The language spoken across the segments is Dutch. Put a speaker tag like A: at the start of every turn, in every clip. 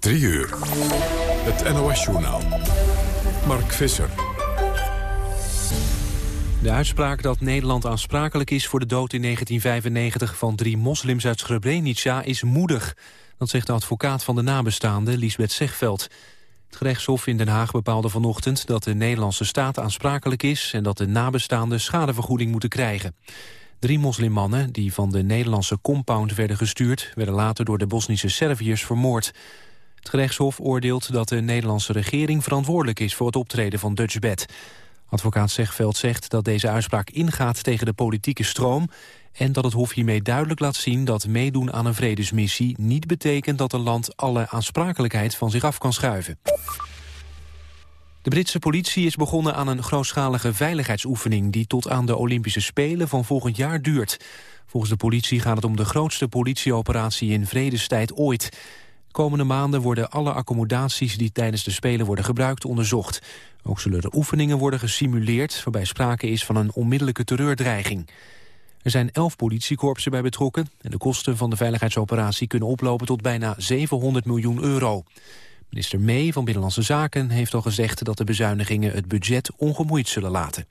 A: 3 uur. Het NOS-journaal. Mark Visser.
B: De uitspraak dat Nederland aansprakelijk is voor de dood in 1995 van drie moslims uit Srebrenica is moedig. Dat zegt de advocaat van de nabestaanden, Lisbeth Zegveld. Het gerechtshof in Den Haag bepaalde vanochtend dat de Nederlandse staat aansprakelijk is... en dat de nabestaanden schadevergoeding moeten krijgen. Drie moslimmannen die van de Nederlandse compound werden gestuurd... werden later door de Bosnische Serviërs vermoord. Het gerechtshof oordeelt dat de Nederlandse regering verantwoordelijk is... voor het optreden van Dutch Bed. Advocaat Zegveld zegt dat deze uitspraak ingaat tegen de politieke stroom... en dat het Hof hiermee duidelijk laat zien dat meedoen aan een vredesmissie... niet betekent dat een land alle aansprakelijkheid van zich af kan schuiven. De Britse politie is begonnen aan een grootschalige veiligheidsoefening... die tot aan de Olympische Spelen van volgend jaar duurt. Volgens de politie gaat het om de grootste politieoperatie in vredestijd ooit. De komende maanden worden alle accommodaties die tijdens de Spelen worden gebruikt onderzocht. Ook zullen er oefeningen worden gesimuleerd... waarbij sprake is van een onmiddellijke terreurdreiging. Er zijn elf politiekorpsen bij betrokken... en de kosten van de veiligheidsoperatie kunnen oplopen tot bijna 700 miljoen euro. Minister May van Binnenlandse Zaken heeft al gezegd... dat de bezuinigingen het budget ongemoeid zullen laten.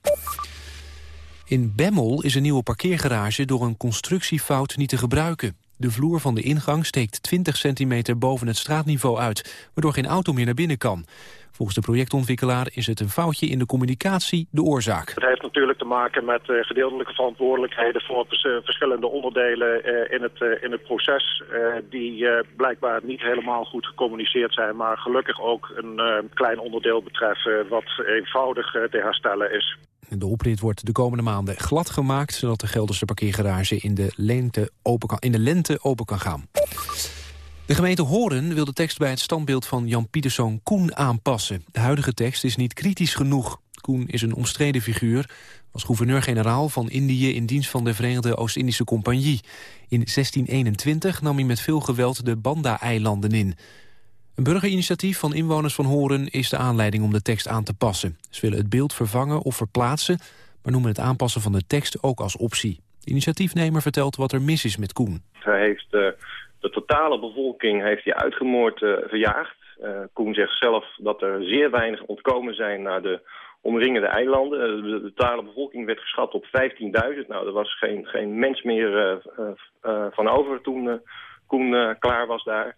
B: In Bemmel is een nieuwe parkeergarage door een constructiefout niet te gebruiken. De vloer van de ingang steekt 20 centimeter boven het straatniveau uit... waardoor geen auto meer naar binnen kan. Volgens de projectontwikkelaar is het een foutje in de communicatie de oorzaak.
C: Het heeft natuurlijk te maken met uh, gedeeltelijke verantwoordelijkheden voor verschillende onderdelen uh, in, het, in het proces. die blijkbaar niet helemaal goed gecommuniceerd zijn, maar gelukkig ook een klein onderdeel betreffen wat eenvoudig te herstellen is.
B: De oprit wordt de komende maanden glad gemaakt... zodat de Gelderse parkeergarage in de, lente open kan, in de lente open kan gaan. De gemeente Horen wil de tekst bij het standbeeld van Jan Pieterszoon Koen aanpassen. De huidige tekst is niet kritisch genoeg. Koen is een omstreden figuur. Als gouverneur-generaal van Indië in dienst van de Verenigde Oost-Indische Compagnie. In 1621 nam hij met veel geweld de Banda-eilanden in. Een burgerinitiatief van inwoners van Horen is de aanleiding om de tekst aan te passen. Ze willen het beeld vervangen of verplaatsen, maar noemen het aanpassen van de tekst ook als optie. De initiatiefnemer vertelt wat er mis is met Koen.
D: Hij heeft uh, de totale bevolking heeft hij uitgemoord uh, verjaagd. Uh, Koen zegt zelf dat er zeer weinig ontkomen zijn naar de omringende eilanden. De, de totale bevolking werd geschat op 15.000. Nou, er was geen, geen mens meer van over toen Koen klaar was daar.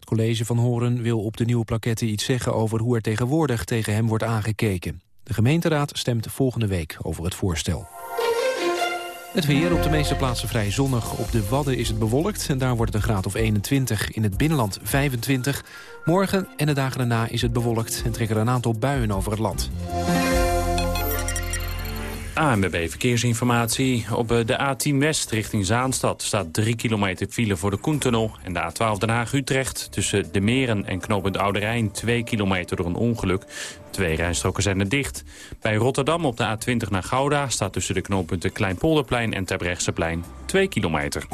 B: Het college van Horen wil op de nieuwe plaketten iets zeggen over hoe er tegenwoordig tegen hem wordt aangekeken. De gemeenteraad stemt volgende week over het voorstel. Het weer op de meeste plaatsen vrij zonnig. Op de Wadden is het bewolkt en daar wordt het een graad of 21. In het binnenland 25. Morgen en de dagen daarna is het bewolkt en trekken er een aantal buien over het land.
E: ANWB Verkeersinformatie. Op eh, de A10 West richting Zaanstad staat 3 kilometer file voor de Koentunnel. En de A12 Den Haag-Utrecht tussen de Meren en knooppunt Oude Rijn 2 kilometer door een ongeluk. Twee rijstroken zijn er dicht. Bij Rotterdam op de A20 naar Gouda staat tussen de knooppunten Kleinpolderplein en Terbrechtseplein 2 kilometer.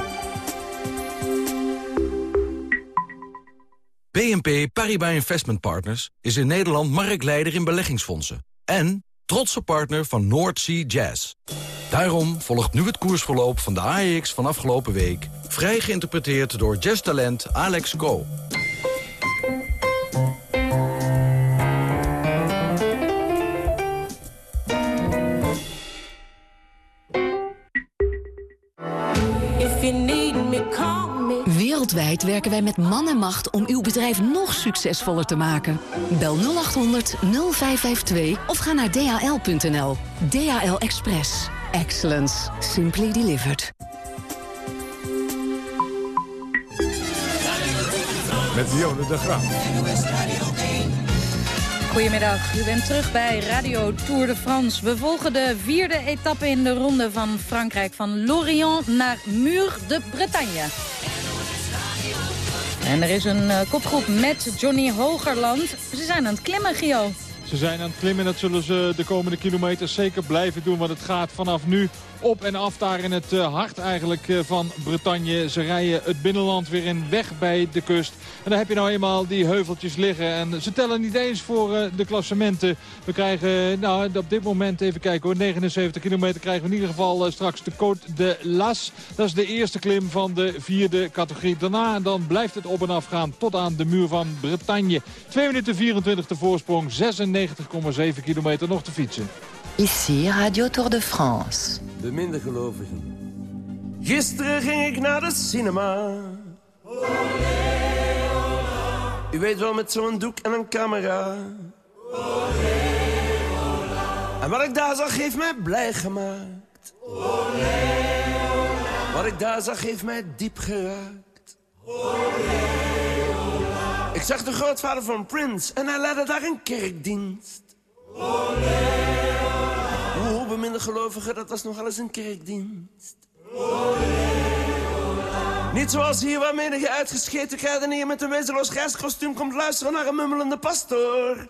F: BNP Paribas Investment Partners is in Nederland marktleider in beleggingsfondsen. En trotse partner van North Sea Jazz. Daarom volgt nu het koersverloop van de AEX van afgelopen week... vrij geïnterpreteerd door jazztalent Alex Go.
G: Werken wij met man en macht om uw bedrijf nog succesvoller te maken. Bel 0800 0552 of ga naar dhl.nl. DHL Express. Excellence. Simply delivered.
A: Met Dionne de Graaf.
H: Goedemiddag, u bent terug bij Radio Tour de France. We volgen de vierde etappe in de ronde van Frankrijk... van Lorient naar Mur de Bretagne. En er is een uh, kopgroep met Johnny Hogerland. Ze zijn aan het klimmen, Gio.
I: Ze zijn aan het klimmen en dat zullen ze de komende kilometers zeker blijven doen. Want het gaat vanaf nu op en af daar in het eh, hart eigenlijk eh, van Bretagne. Ze rijden het binnenland weer in weg bij de kust. En daar heb je nou eenmaal die heuveltjes liggen. En ze tellen niet eens voor eh, de klassementen. We krijgen nou, op dit moment, even kijken hoor, 79 kilometer krijgen we in ieder geval straks de Côte de Las. Dat is de eerste klim van de vierde categorie. Daarna dan blijft het op en af gaan tot aan de muur van Bretagne. 2 minuten 24 de voorsprong, 96,7 kilometer nog te fietsen.
J: Ici Radio Tour de France.
K: De minder gelovigen. Gisteren ging ik naar de cinema. U weet wel, met zo'n doek en een camera. En wat ik daar zag, heeft mij blij gemaakt. Wat ik daar zag, heeft mij diep geraakt. Ik zag de grootvader van Prince en hij leidde daar een kerkdienst. Hoe beminde gelovigen, dat was nogal eens een kerkdienst. Niet zoals hier waar menige uitgescheten kruidenier met een wezenloos reiskostuum komt luisteren naar een mummelende pastoor.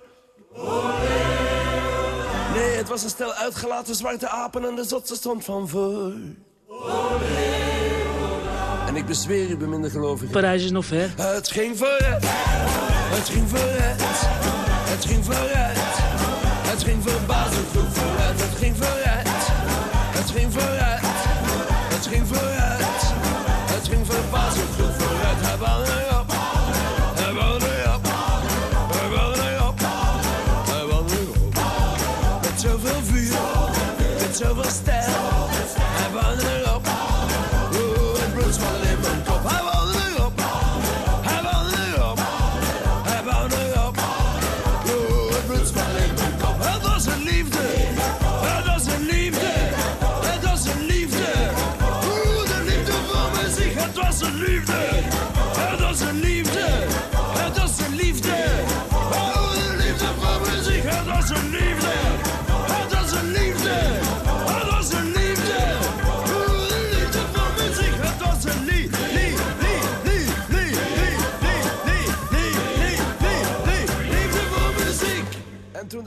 K: Nee, het was een stel uitgelaten zwarte apen en de zotse stond van voor. Ik bezweer u, beminde gelovigen.
L: Parijs is nog ver.
K: Het ging vooruit, het ging vooruit, het ging vooruit. Het ging verbazend goed vooruit, het ging vooruit, het ging vooruit, het ging vooruit, het ging verbazend goed vooruit. Hij wou erop, hij wou erop, hij wou erop, hij wou erop. Met zoveel vuur, met zoveel stijl,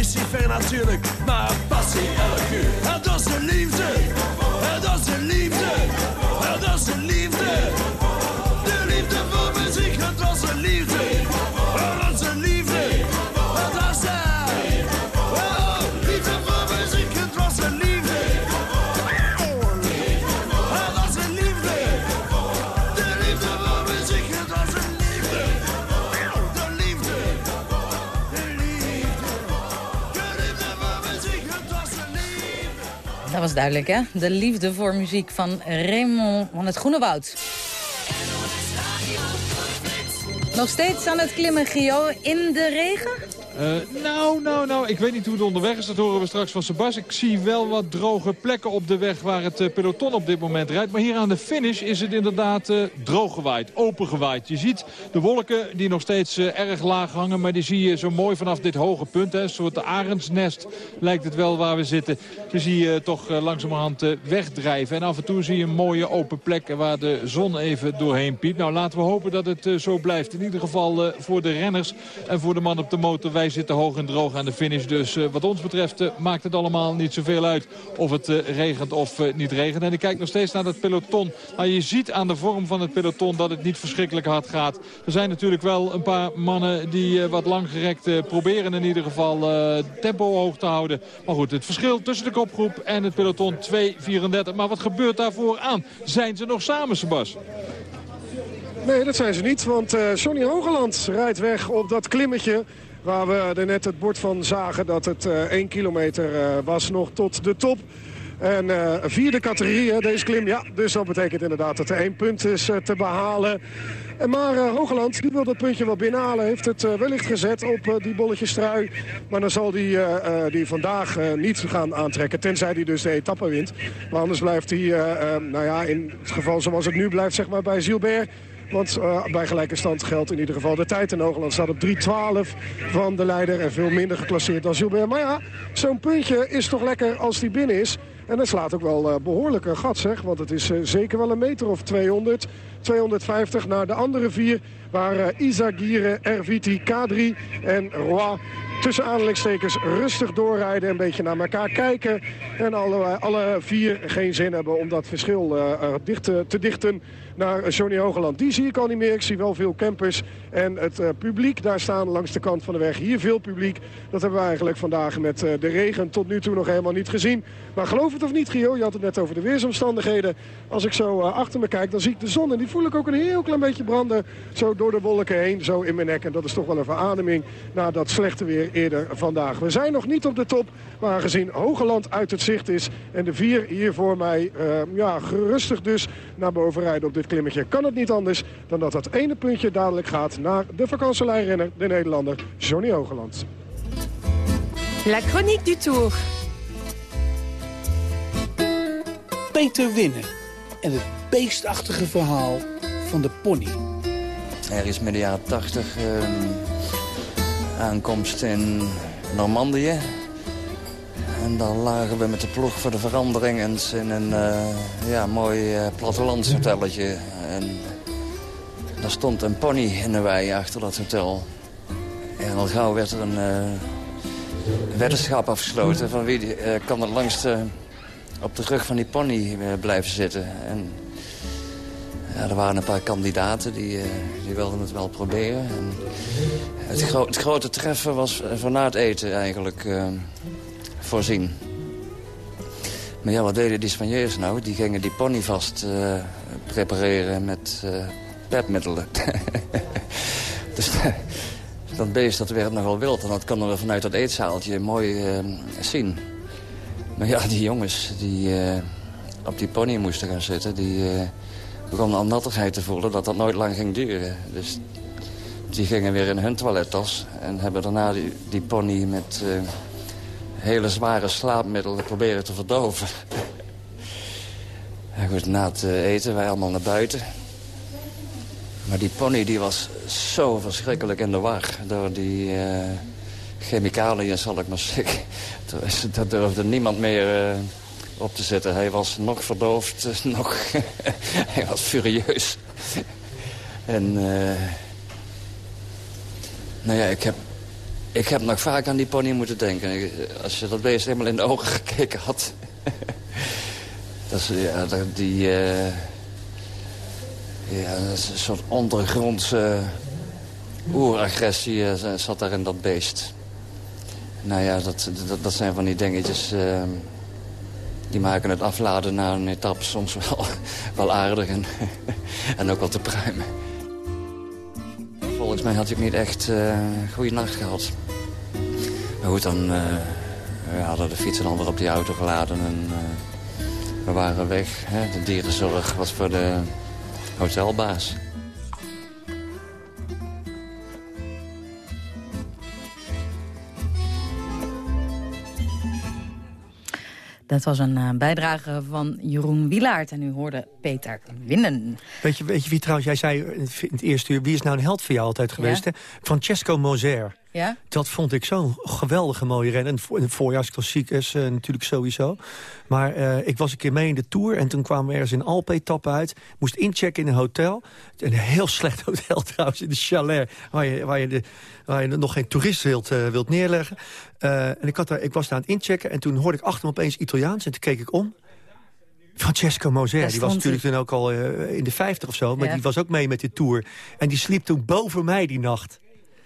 K: Geen lucifer natuurlijk, maar passie elk uur. Het was een liefde, het was een liefde, het was een liefde. De liefde voor muziek, het was een liefde.
H: Dat was duidelijk, hè? De liefde voor muziek van Raymond van het Groene Woud. Nog steeds aan het klimmen, Gio, in de regen?
I: Eh, nou, nou, nou, ik weet niet hoe het onderweg is. Dat horen we straks van Sebas. Ik zie wel wat droge plekken op de weg waar het eh, peloton op dit moment rijdt. Maar hier aan de finish is het inderdaad uh, droog gewaaid, open gewaaid. Je ziet de wolken die nog steeds erg laag hangen. Maar die zie je zo mooi vanaf dit hoge punt. Hè. Een soort arendsnest lijkt het wel waar we zitten. Je zie je toch langzamerhand wegdrijven. En af en toe zie je een mooie open plek waar de zon even doorheen piept. Nou, laten we hopen dat het zo blijft. In ieder geval voor de renners en voor de man op de motor. Zitten hoog en droog aan de finish. Dus wat ons betreft maakt het allemaal niet zoveel uit of het regent of niet regent. En ik kijk nog steeds naar dat peloton. Maar je ziet aan de vorm van het peloton dat het niet verschrikkelijk hard gaat. Er zijn natuurlijk wel een paar mannen die wat langgerekt proberen in ieder geval tempo hoog te houden. Maar goed, het verschil tussen de kopgroep en het peloton 2.34. Maar wat gebeurt daarvoor aan? Zijn ze nog samen, Sebas?
L: Nee, dat zijn ze niet, want Johnny Hogeland rijdt weg op dat klimmetje... waar we er net het bord van zagen dat het uh, 1 kilometer uh, was nog tot de top. En uh, vierde categorie, deze klim. Ja, dus dat betekent inderdaad dat er één punt is te behalen. En maar uh, Hogeland die wil dat puntje wel binnenhalen. Heeft het wellicht gezet op die bolletjes trui. Maar dan zal die, die vandaag niet gaan aantrekken. Tenzij hij dus de etappe wint. Maar anders blijft hij, nou ja, in het geval zoals het nu blijft, zeg maar bij Gilbert... Want uh, bij gelijke stand geldt in ieder geval de tijd. En Hoogland staat op 3.12 van de leider. En veel minder geclasseerd dan Gilbert. Maar ja, zo'n puntje is toch lekker als die binnen is. En dat slaat ook wel uh, behoorlijk een gat, zeg. Want het is uh, zeker wel een meter of 200, 250 naar de andere vier. Waar uh, Isagire, Erviti, Kadri en Roy tussen aanhalingstekens rustig doorrijden. Een beetje naar elkaar kijken. En alle, alle vier geen zin hebben om dat verschil dicht te, te dichten naar Johnny Hogeland. Die zie ik al niet meer. Ik zie wel veel campers en het publiek daar staan langs de kant van de weg. Hier veel publiek. Dat hebben we eigenlijk vandaag met de regen tot nu toe nog helemaal niet gezien. Maar geloof het of niet, Gio, je had het net over de weersomstandigheden. Als ik zo achter me kijk, dan zie ik de zon. En die voel ik ook een heel klein beetje branden. Zo door de wolken heen, zo in mijn nek. En dat is toch wel een verademing na dat slechte weer eerder vandaag. We zijn nog niet op de top, maar aangezien Hogeland uit het zicht is... en de vier hier voor mij ja, gerustig dus naar boven rijden op dit klimmetje... kan het niet anders dan dat dat ene puntje dadelijk gaat naar de vakantielijnrenner, de Nederlander Johnny Hogeland.
M: La chronique du Tour.
N: Peter Winnen en het beestachtige verhaal van de pony.
O: Er is met de jaren 80 uh, aankomst in Normandië. En dan lagen we met de ploeg voor de verandering eens in een uh, ja, mooi uh, plattelandshotelletje. En daar stond een pony in de wei achter dat hotel. En al gauw werd er een uh, weddenschap afgesloten... van wie uh, kan het langst uh, op de rug van die pony blijven zitten. En ja, er waren een paar kandidaten die, die wilden het wel proberen. En het, het, grote treffen was voor na het eten eigenlijk voorzien. Maar ja, wat deden die Spanjeers nou? Die gingen die pony vast prepareren met petmiddelen. dus dat beest dat werd nogal wild. En dat konden we vanuit dat eetzaaltje mooi uh, zien. Maar ja, die jongens die uh, op die pony moesten gaan zitten... die uh, begonnen al nattigheid te voelen dat dat nooit lang ging duren. Dus die gingen weer in hun toilettas... en hebben daarna die, pony met hele zware slaapmiddelen proberen te verdoven. na het eten, wij allemaal naar buiten... Maar die pony die was zo verschrikkelijk in de war door die chemicaliën, zal ik maar zeggen. Daar durfde niemand meer uh, op te zetten. Hij was nog verdoofd, nog... hij was furieus. en... Uh, nou ja, ik heb, ik heb nog vaak aan die pony moeten denken. Als je dat beest helemaal in de ogen gekeken had. dat is, ja, die... Ja, een soort ondergrondse oeragressie zat daar in dat beest. Nou ja, dat, dat, zijn van die dingetjes... Uh, die maken het afladen na een etappe soms wel, wel aardig en, en ook wel te pruimen. Volgens mij had ik niet echt uh, goede nacht gehad. Maar goed, dan uh, we hadden de fiets dan weer op die auto geladen en we waren weg. Hè. De dierenzorg was voor de hotelbaas.
H: Dat was een uh, bijdrage van Jeroen Wilaert. En u hoorde Peter Winnen.
P: Weet je, weet je wie trouwens, jij zei in het eerste uur... wie is nou een held voor jou altijd geweest? Ja. Francesco Moser.
H: Ja?
P: Dat vond ik zo'n geweldige mooie ren. En de voorjaarsklassiek is uh, natuurlijk sowieso. Maar uh, ik was een keer mee in de Tour. En toen kwamen we ergens in Alpe-etappe uit. Moest inchecken in een hotel. Een heel slecht hotel trouwens, in de chalet. Waar je, waar je, de, waar je nog geen toerist wilt, uh, wilt neerleggen. en ik, had daar, ik was daar aan het inchecken. En toen hoorde ik achter me opeens Italiaans. En toen keek ik om. Francesco Moser, die was natuurlijk toen ook al uh, in de 50 of zo. Maar ja. die was ook mee met de Tour. En die sliep toen boven mij die nacht.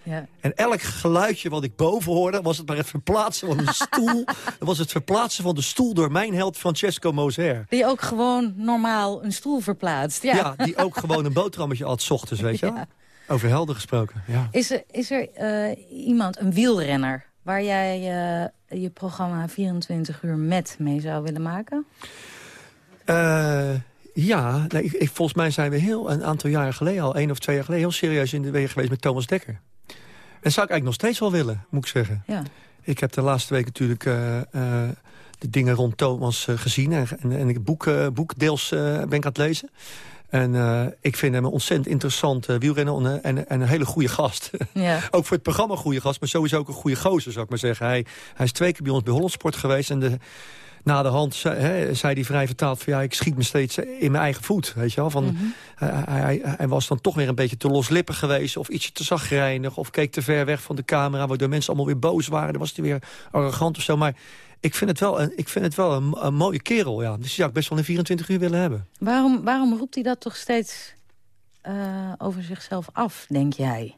H: Ja.
P: En elk geluidje wat ik boven hoorde... was het maar het verplaatsen van de stoel. was het verplaatsen van de stoel door mijn held Francesco Moser.
H: Die ook gewoon normaal een stoel verplaatst. Ja,
P: ja die ook gewoon een boterhammetje had ochtends, weet je wel. Ja. Over helder gesproken, ja.
H: Is er, is er uh, iemand, een wielrenner... waar jij uh, je programma 24 uur met mee zou willen maken?
P: Uh, ja, nee, ik, volgens mij zijn we heel een aantal jaren geleden al... één of twee jaar geleden heel serieus in de wegen geweest met Thomas Dekker. En dat zou ik eigenlijk nog steeds wel willen, moet ik zeggen.
H: Ja.
P: Ik heb de laatste week natuurlijk uh, uh, de dingen rond Thomas uh, gezien. En, en, en ik boek, boek deels ben ik aan het lezen. En ik vind hem een ontzettend interessante wielrenner en, en, een hele goede gast.
H: Ja.
P: ook voor het programma een goede gast, maar sowieso ook een goede gozer, zou ik maar zeggen. Hij, hij is twee keer bij ons bij Hollandsport geweest en de na de hand zei, hij vrij vertaald van ja, ik schiet me steeds in mijn eigen voet. Weet je wel? Van,
H: Mhm.
P: hij, hij, hij was dan toch weer een beetje te loslippig geweest of ietsje te zagrijnig of keek te ver weg van de camera waardoor mensen allemaal weer boos waren. Dan was hij weer arrogant of zo. Maar ik vind het wel een, ik vind het wel een, een mooie kerel. Ja. Dus die zou ik best wel in 24 uur willen hebben.
H: Waarom, waarom roept hij dat toch steeds uh, over zichzelf af, denk jij?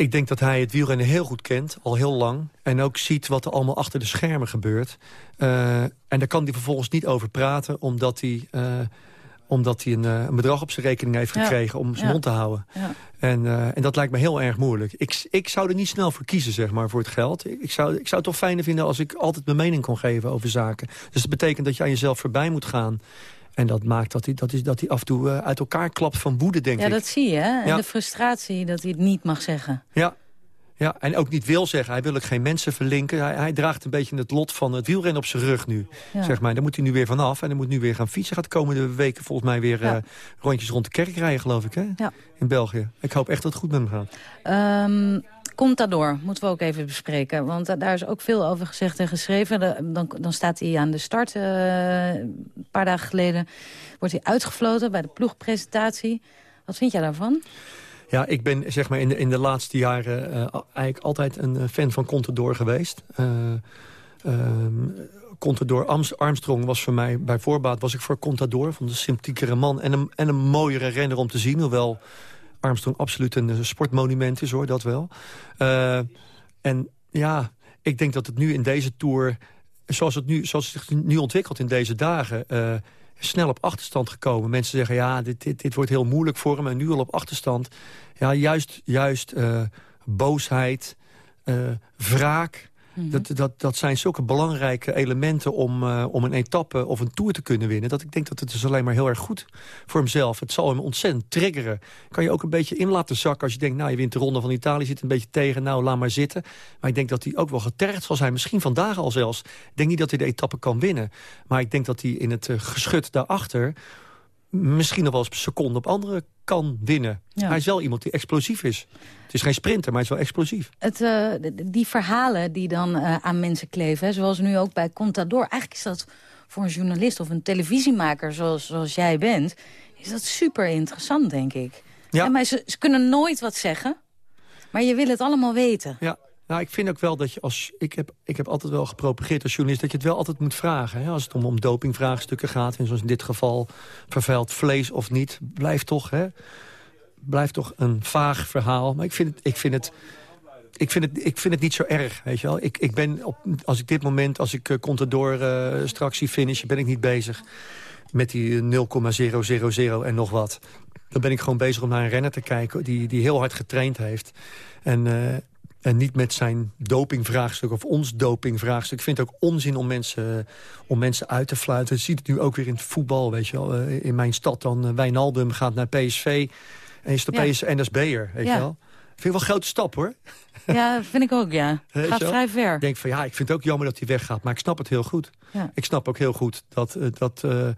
P: Ik denk dat hij het wielrennen heel goed kent, al heel lang. En ook ziet wat er allemaal achter de schermen gebeurt. Uh, en daar kan hij vervolgens niet over praten... omdat hij, uh, omdat hij een, uh, een, bedrag op zijn rekening heeft gekregen... Ja. om zijn
H: ja.
P: mond te houden.
H: Ja.
P: En, en dat lijkt me heel erg moeilijk. Ik, ik zou er niet snel voor kiezen, zeg maar, voor het geld. Ik zou, ik zou het toch fijner vinden als ik altijd mijn mening kon geven over zaken. Dus dat betekent dat je aan jezelf voorbij moet gaan... En dat maakt dat hij, dat is, dat hij af en toe uh, uit elkaar klapt van woede, denk
H: ja,
P: ik.
H: Ja, dat zie je, hè? En ja. de frustratie dat hij het niet mag zeggen.
P: Ja. ja, en ook niet wil zeggen. Hij wil ook geen mensen verlinken. Hij, hij draagt een beetje het lot van het wielrennen op zijn rug nu.
H: Ja.
P: Zeg maar. Daar moet hij nu weer vanaf. En hij moet nu weer gaan fietsen. Gaat de komende weken volgens mij weer
H: Ja.
P: uh, rondjes rond de kerk rijden, geloof ik, hè?
H: Ja.
P: In België. Ik hoop echt dat het goed met hem gaat.
H: Um, Contador moeten we ook even bespreken. Want daar is ook veel over gezegd en geschreven. Dan, dan staat hij aan de start. Uh, een paar dagen geleden wordt hij uitgefloten bij de ploegpresentatie. Wat vind jij daarvan?
P: Ja, ik ben zeg maar in de, in de laatste jaren uh, eigenlijk altijd een fan van Contador geweest. Contador Armstrong was voor mij, bij voorbaat was ik voor Contador. Van de sympathiekere man en een, en een mooiere renner om te zien. Hoewel Armstrong absoluut een sportmonument is, hoor, dat wel. Uh, en ja, ik denk dat het nu in deze Tour... zoals het, nu, zoals het zich nu ontwikkelt in deze dagen... Uh, snel op achterstand gekomen. Mensen zeggen, ja, dit, dit, dit wordt heel moeilijk voor hem... en nu al op achterstand. Ja, juist, juist boosheid, wraak... -hmm. dat, dat, dat zijn zulke belangrijke elementen om, uh, om een etappe of een tour te kunnen winnen. Dat ik denk dat het is alleen maar heel erg goed voor hemzelf. Het zal hem ontzettend triggeren. Kan je ook een beetje in laten zakken als je denkt... nou, je wint de ronde van Italië, zit een beetje tegen, nou, laat maar zitten. Maar ik denk dat hij ook wel getergd zal zijn. Misschien vandaag al zelfs. Ik denk niet dat hij de etappe kan winnen. Maar ik denk dat hij in het uh, geschut daarachter misschien nog wel eens seconde op andere kan winnen. Ja. Hij is wel iemand die explosief is. Het is geen sprinter, maar hij is wel explosief.
H: Het, uh, die verhalen die dan uh, aan mensen kleven, hè, zoals nu ook bij Contador... eigenlijk is dat voor een journalist of een televisiemaker zoals, zoals jij bent... is dat super interessant, denk ik.
P: Ja.
H: En maar ze, ze kunnen nooit wat zeggen, maar je wil het allemaal weten.
P: Ja, nou, ik vind ook wel dat je als... Ik heb, ik heb altijd wel gepropageerd als journalist... dat je het wel altijd moet vragen. Hè? Als het om, om dopingvraagstukken gaat... en zoals in dit geval vervuild vlees of niet... blijft toch, hè, blijft toch een vaag verhaal. Maar ik vind het... Ik vind het ik vind, het, ik vind het niet zo erg, weet je wel. Ik, ik ben op, als ik dit moment, als ik uh, Contador uh, straks zie finishen... ben ik niet bezig met die 0,000 en nog wat. Dan ben ik gewoon bezig om naar een renner te kijken... die, die heel hard getraind heeft. En... en niet met zijn dopingvraagstuk of ons dopingvraagstuk. Ik vind het ook onzin om mensen, om mensen uit te fluiten. Je ziet het nu ook weer in het voetbal, weet je wel. In mijn stad dan, Wijnaldum gaat naar PSV... en is de ja. PS NSB'er, weet
H: ja.
P: je wel. Vind ik wel een grote stap, hoor.
H: Ja, vind ik ook, ja. Gaat vrij ver.
P: Ik denk van, ja, ik vind het ook jammer dat hij weggaat. Maar ik snap het heel goed.
H: Ja.
P: Ik snap ook heel goed dat, uh, dat, uh,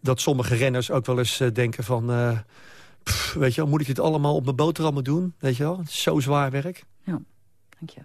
P: dat sommige renners ook wel eens uh, denken van... Pff, weet je wel, moet ik dit allemaal op mijn boterhammen doen? Weet je wel, zo zwaar werk.
H: Ja, dank je.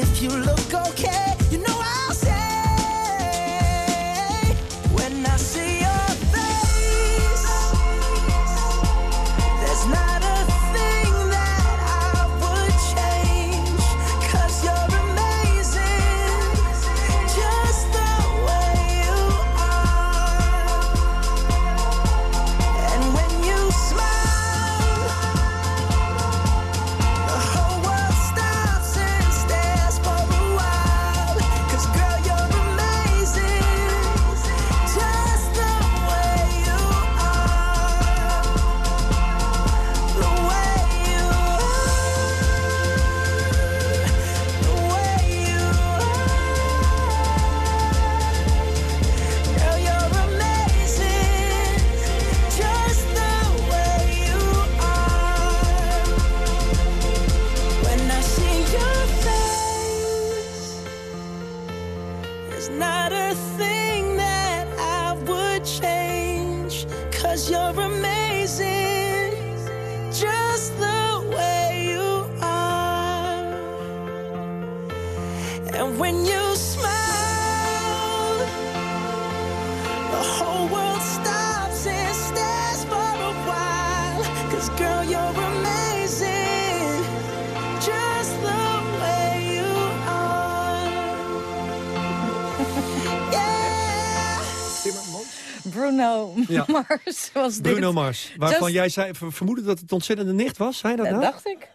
H: Bruno
P: Ja.
H: Mars was dit.
P: Bruno Mars, waarvan
H: Just-
P: jij zei, ver- vermoedde dat het ontzettende nicht was. Zei dat
H: Dat
P: nou?
H: dacht ik.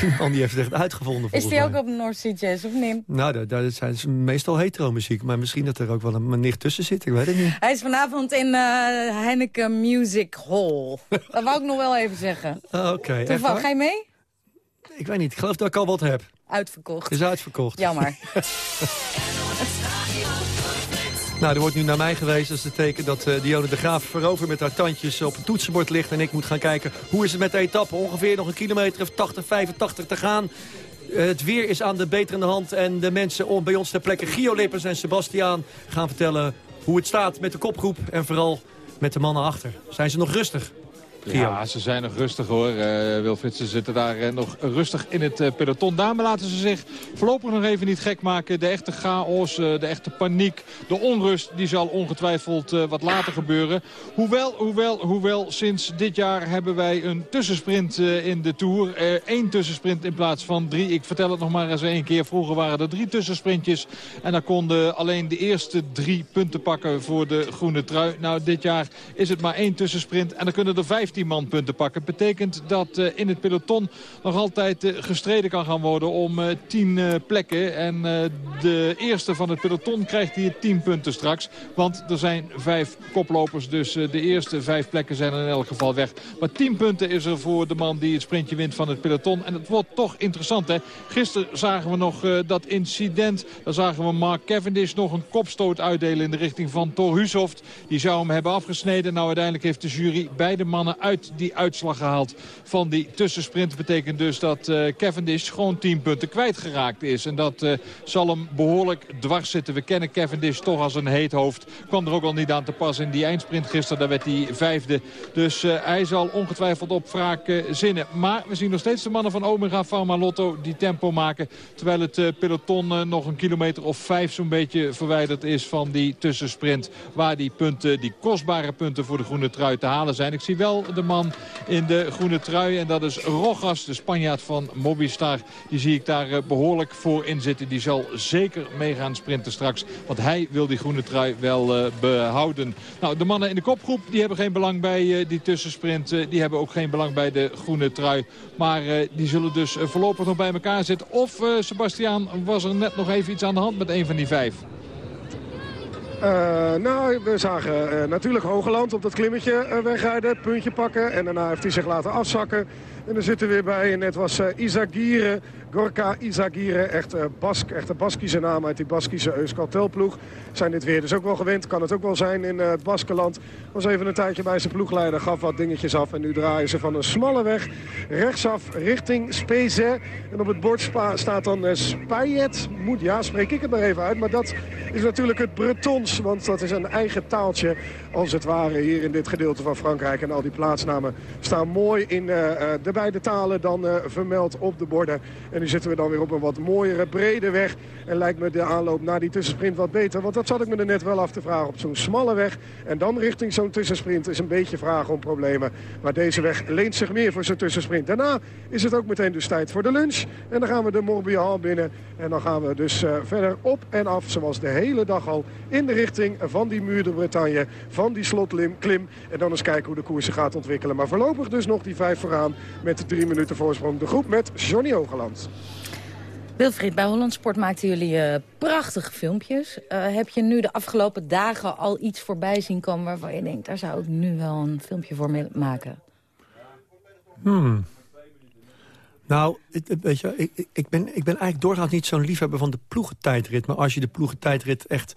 P: Die man die heeft het echt uitgevonden
H: Is die
P: mij.
H: ook op North Sea Jazz of niet?
P: Nou, dat, zijn ze meestal hetero muziek. Maar misschien dat er ook wel een, nicht tussen zit. Ik weet het niet.
H: Hij is vanavond in eh, Heineken Music Hall. dat wou ik nog wel even zeggen.
P: Ah, Oké,
H: Toeval,
P: waar?
H: ga je mee?
P: Ik weet niet, ik geloof dat ik al wat heb.
H: Uitverkocht.
P: Is uitverkocht.
H: Jammer.
P: Nou, er wordt nu naar mij gewezen. Dat is het teken dat Dione de Graaf voorover met haar tandjes op het toetsenbord ligt. En ik moet gaan kijken hoe is het met de etappe. Ongeveer nog een kilometer of 80, 85 te gaan. Eh, het weer is aan de beterende hand. En de mensen bij ons ter plekke, Gio Lippers en Sebastiaan... gaan vertellen hoe het staat met de kopgroep. En vooral met de mannen achter. Zijn ze nog rustig?
I: Ja, ze zijn nog rustig hoor. Uh, Wilfried, ze zitten daar uh, nog rustig in het uh, peloton. Daarmee laten ze zich voorlopig nog even niet gek maken. De echte chaos, de echte paniek, de onrust, die zal ongetwijfeld wat later gebeuren. Hoewel, hoewel, hoewel, sinds dit jaar hebben wij een tussensprint in de Tour. Eén tussensprint in plaats van drie. Ik vertel het nog maar eens één keer. Vroeger waren er drie tussensprintjes. En dan konden alleen de eerste drie punten pakken voor de groene trui. Nou, dit jaar is het maar één tussensprint. En dan kunnen er vijf 15 man punten pakken. betekent dat uh, in het peloton nog altijd uh, gestreden kan gaan worden om uh, 10 plekken. En de eerste van het peloton krijgt hier 10 punten straks. Want er zijn vijf koplopers, dus de eerste vijf plekken zijn in elk geval weg. Maar 10 punten is er voor de man die het sprintje wint van het peloton. En het wordt toch interessant, hè. Gisteren zagen we nog dat incident. Daar zagen we Mark Cavendish nog een kopstoot uitdelen in de richting van Thor Hushoft. Die zou hem hebben afgesneden. Nou, uiteindelijk heeft de jury beide mannen uit die uitslag gehaald van die tussensprint. betekent dus dat uh, Cavendish gewoon 10 punten kwijtgeraakt is. En dat uh, zal hem behoorlijk dwars zitten. We kennen Cavendish toch als een heet hoofd. Kwam er ook al niet aan te pas in die eindsprint gisteren. Daar werd hij vijfde. Dus uh, hij zal ongetwijfeld op wraak zinnen. Maar we zien nog steeds de mannen van Omega Pharma Lotto die tempo maken. Terwijl het peloton nog een kilometer of vijf zo'n beetje verwijderd is van die tussensprint. Waar die punten, die kostbare punten voor de groene trui te halen zijn. Ik zie wel de man in de groene trui. En dat is Rogas, de Spanjaard van Mobistar. Die zie ik daar eh, behoorlijk voor in zitten. Die zal zeker meegaan sprinten straks. Want hij wil die groene trui wel uh, behouden. Nou, de mannen in de kopgroep die hebben geen belang bij uh, die tussensprint. die hebben ook geen belang bij de groene trui. Maar die zullen dus voorlopig nog bij elkaar zitten. Of, Sebastiaan, was er net nog even iets aan de hand met een van die vijf?
L: Uh, nou, we zagen uh, natuurlijk Hogeland op dat klimmetje uh, wegrijden, puntje pakken. En daarna heeft hij zich laten afzakken. En er zitten weer bij, en net was uh, Izagire, Gorka Izagire, echt, uh, Bask, echt een Baskische naam uit die Baskische Euskaltelploeg. Zijn dit weer dus ook wel gewend, kan het ook wel zijn in uh, het Baskeland. Was even een tijdje bij zijn ploegleider, gaf wat dingetjes af. En nu draaien ze van een smalle weg rechtsaf richting Speze. En op het bord staat dan uh, Spajet. Moet, ja, spreek ik het maar even uit. Maar dat is natuurlijk het Bretons, want dat is een eigen taaltje als het ware hier in dit gedeelte van Frankrijk. En al die plaatsnamen staan mooi in de beide talen dan vermeld op de borden. En nu zitten we dan weer op een wat mooiere, brede weg. En lijkt me de aanloop naar die tussensprint wat beter. Want dat zat ik me er net wel af te vragen. Op zo'n smalle weg en dan richting zo'n tussensprint is een beetje vragen om problemen. Maar deze weg leent zich meer voor zo'n tussensprint. Daarna is het ook meteen dus tijd voor de lunch. En dan gaan we de Morbihan binnen. En dan gaan we dus uh, verder op en af, zoals de hele dag al, in de richting van die muur de Bretagne. Van die slotklim. En dan eens kijken hoe de koers zich gaat ontwikkelen. Maar voorlopig dus nog die vijf vooraan met drie minuten voorsprong. De groep met Johnny Hogeland.
H: Wilfried, bij Holland Sport maakten jullie uh, prachtige filmpjes. Uh, heb je nu de afgelopen dagen al iets voorbij zien komen... waarvan je denkt, daar zou ik nu wel een filmpje voor maken?
P: Hmm. Nou, weet je, ik, ik, ben, ik ben eigenlijk doorgaans niet zo'n liefhebber van de ploegentijdrit. Maar als je de ploegentijdrit echt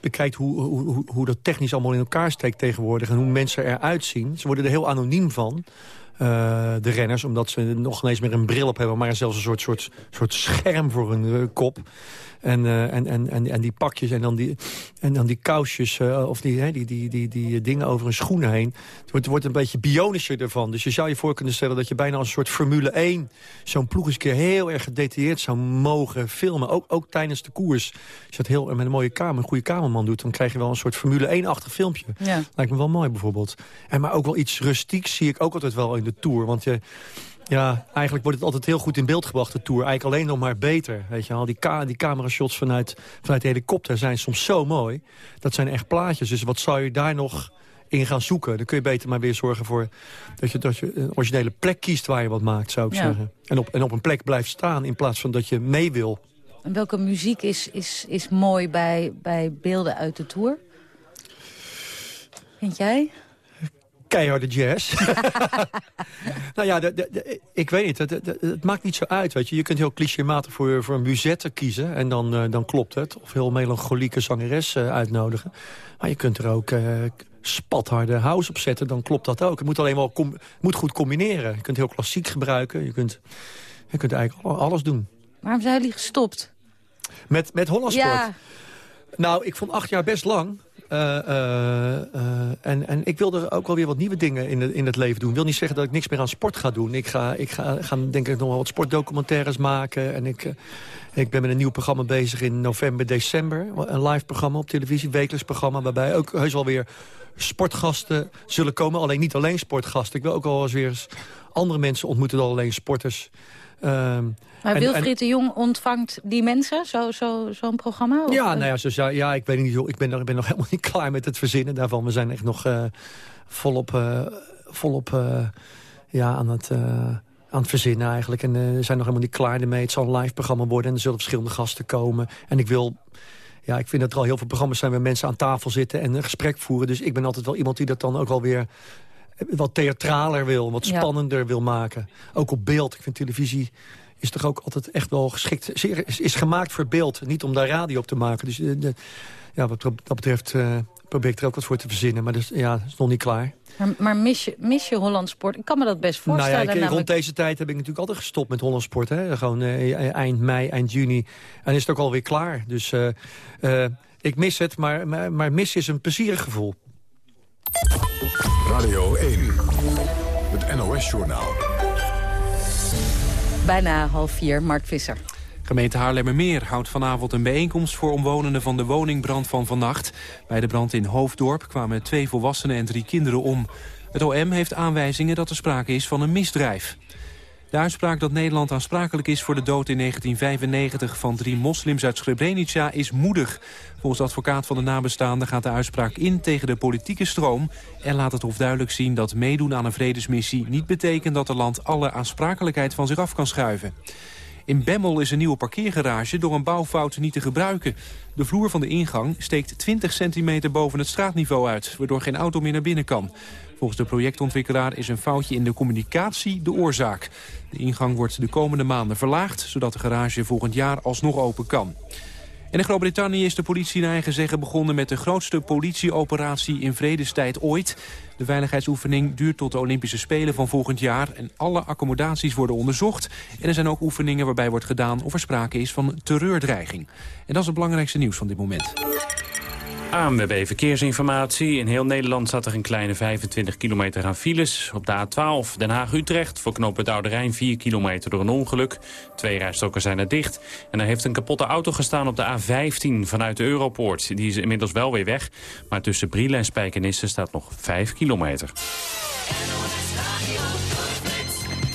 P: bekijkt hoe, hoe, hoe dat technisch allemaal in elkaar steekt tegenwoordig... en hoe mensen eruit zien, ze worden er heel anoniem van... Uh, de renners. Omdat ze nog ineens meer een bril op hebben... maar zelfs een soort, soort, soort scherm voor hun uh, kop. En, uh, en, en, en, en die pakjes en dan die, en dan die kousjes... of die, hè, die, die, die, die dingen over hun schoenen heen. Het wordt, wordt een beetje bionischer ervan. Dus je zou je voor kunnen stellen dat je bijna als een soort Formule 1... zo'n ploeg eens een keer heel erg gedetailleerd zou mogen filmen. Ook, ook tijdens de koers. Als je dat heel met een mooie kamer, een goede kamerman doet... dan krijg je wel een soort Formule 1-achtig filmpje.
H: Ja.
P: Lijkt me wel mooi bijvoorbeeld. En maar ook wel iets rustieks zie ik ook altijd wel in de Tour. Want je, ja, eigenlijk wordt het altijd heel goed in beeld gebracht, de Tour. Eigenlijk alleen nog maar beter. Weet je al Die, ka die camerashots vanuit, vanuit de helikopter zijn soms zo mooi. Dat zijn echt plaatjes. Dus wat zou je daar nog in gaan zoeken? Dan kun je beter maar weer zorgen voor dat je, dat je een originele plek kiest waar je wat maakt, zou ik zeggen. En op, en op een plek blijft staan in plaats van dat je mee wil.
H: En welke muziek is, is, is mooi bij, bij beelden uit de Tour? Vind jij?
P: Keiharde jazz. nou ja, de, de, ik weet niet. Het, het, maakt niet zo uit. Weet je. je kunt heel clichématig voor, voor een musette kiezen. En dan, uh, dan klopt het. Of heel melancholieke zangeres uh, uitnodigen. Maar je kunt er ook uh, spatharde house op zetten. Dan klopt dat ook. Het moet alleen wel moet goed combineren. Je kunt heel klassiek gebruiken. Je kunt, je kunt eigenlijk alles doen.
H: Waarom zijn jullie gestopt?
P: Met, met Hollandsport?
H: Ja.
P: Nou, ik vond acht jaar best lang. Uh, uh, en, en ik wil er ook wel weer wat nieuwe dingen in, in het leven doen. Ik wil niet zeggen dat ik niks meer aan sport ga doen. Ik ga, ik ga, ga denk ik nog wel wat sportdocumentaires maken. En ik, ik ben met een nieuw programma bezig in november, december. Een live programma op televisie, wekelijks programma... waarbij ook heus wel weer sportgasten zullen komen. Alleen niet alleen sportgasten. Ik wil ook wel eens weer andere mensen ontmoeten dan alleen sporters.
H: Ehm, maar Wilfried de Jong ontvangt die mensen, zo'n zo, zo programma?
P: Ja, nou ja, zo, ja, ik weet niet, ik ben, ik ben nog helemaal niet klaar met het verzinnen daarvan. We zijn echt nog uh, volop, uh, volop ja, aan het aan het verzinnen eigenlijk. En uh, zijn nog helemaal niet klaar ermee. Het zal een live programma worden en er zullen verschillende gasten komen. En ik wil... Ja, ik vind dat er al heel veel programma's zijn waar mensen aan tafel zitten en een gesprek voeren. Dus ik ben altijd wel iemand die dat dan ook wel weer wat theatraler wil, wat spannender wil maken. Ook op beeld. Ik vind televisie is toch ook altijd echt wel geschikt. Is, is gemaakt voor beeld, niet om daar radio op te maken. Dus uh, de, ja, wat dat betreft uh, probeer ik er ook wat voor te verzinnen. Maar dus, ja, dat is nog niet klaar.
H: Maar, maar mis, je, mis je Holland Sport? Ik kan me dat best voorstellen.
P: Nou ja, ik, rond deze tijd heb ik natuurlijk altijd gestopt met Holland Sport. Hè? Gewoon uh, eind mei, eind juni. En is het ook alweer klaar. Dus uh, uh, ik mis het, maar, maar, maar mis is een plezierig gevoel.
A: Radio 1, het NOS-journaal.
H: Bijna half vier, Mark Visser.
B: Gemeente Haarlemmermeer houdt vanavond een bijeenkomst voor omwonenden van de woningbrand van vannacht. Bij de brand in Hoofddorp kwamen twee volwassenen en drie kinderen om. Het OM heeft aanwijzingen dat er sprake is van een misdrijf. De uitspraak dat Nederland aansprakelijk is voor de dood in 1995 van drie moslims uit Srebrenica is moedig. Volgens advocaat van de nabestaanden gaat de uitspraak in tegen de politieke stroom... en laat het Hof duidelijk zien dat meedoen aan een vredesmissie niet betekent dat het land alle aansprakelijkheid van zich af kan schuiven. In Bemmel is een nieuwe parkeergarage door een bouwfout niet te gebruiken. De vloer van de ingang steekt 20 centimeter boven het straatniveau uit... waardoor geen auto meer naar binnen kan. Volgens de projectontwikkelaar is een foutje in de communicatie de oorzaak. De ingang wordt de komende maanden verlaagd... zodat de garage volgend jaar alsnog open kan. En in Groot-Brittannië is de politie naar eigen zeggen begonnen met de grootste politieoperatie in vredestijd ooit. De veiligheidsoefening duurt tot de Olympische Spelen van volgend jaar en alle accommodaties worden onderzocht. En er zijn ook oefeningen waarbij wordt gedaan of er sprake is van terreurdreiging. En dat is het belangrijkste nieuws van dit moment.
E: ANWB Verkeersinformatie. In heel Nederland zat er een kleine 25 kilometer aan files. Op de A12 Den Haag-Utrecht voor knooppunt Oude Rijn 4 kilometer door een ongeluk. Twee rijstokken zijn er dicht. En er heeft een kapotte auto gestaan op de A15 vanuit de Europoort. Die is inmiddels wel weer weg. Maar tussen Brielen en Spijkenisse staat nog 5 kilometer.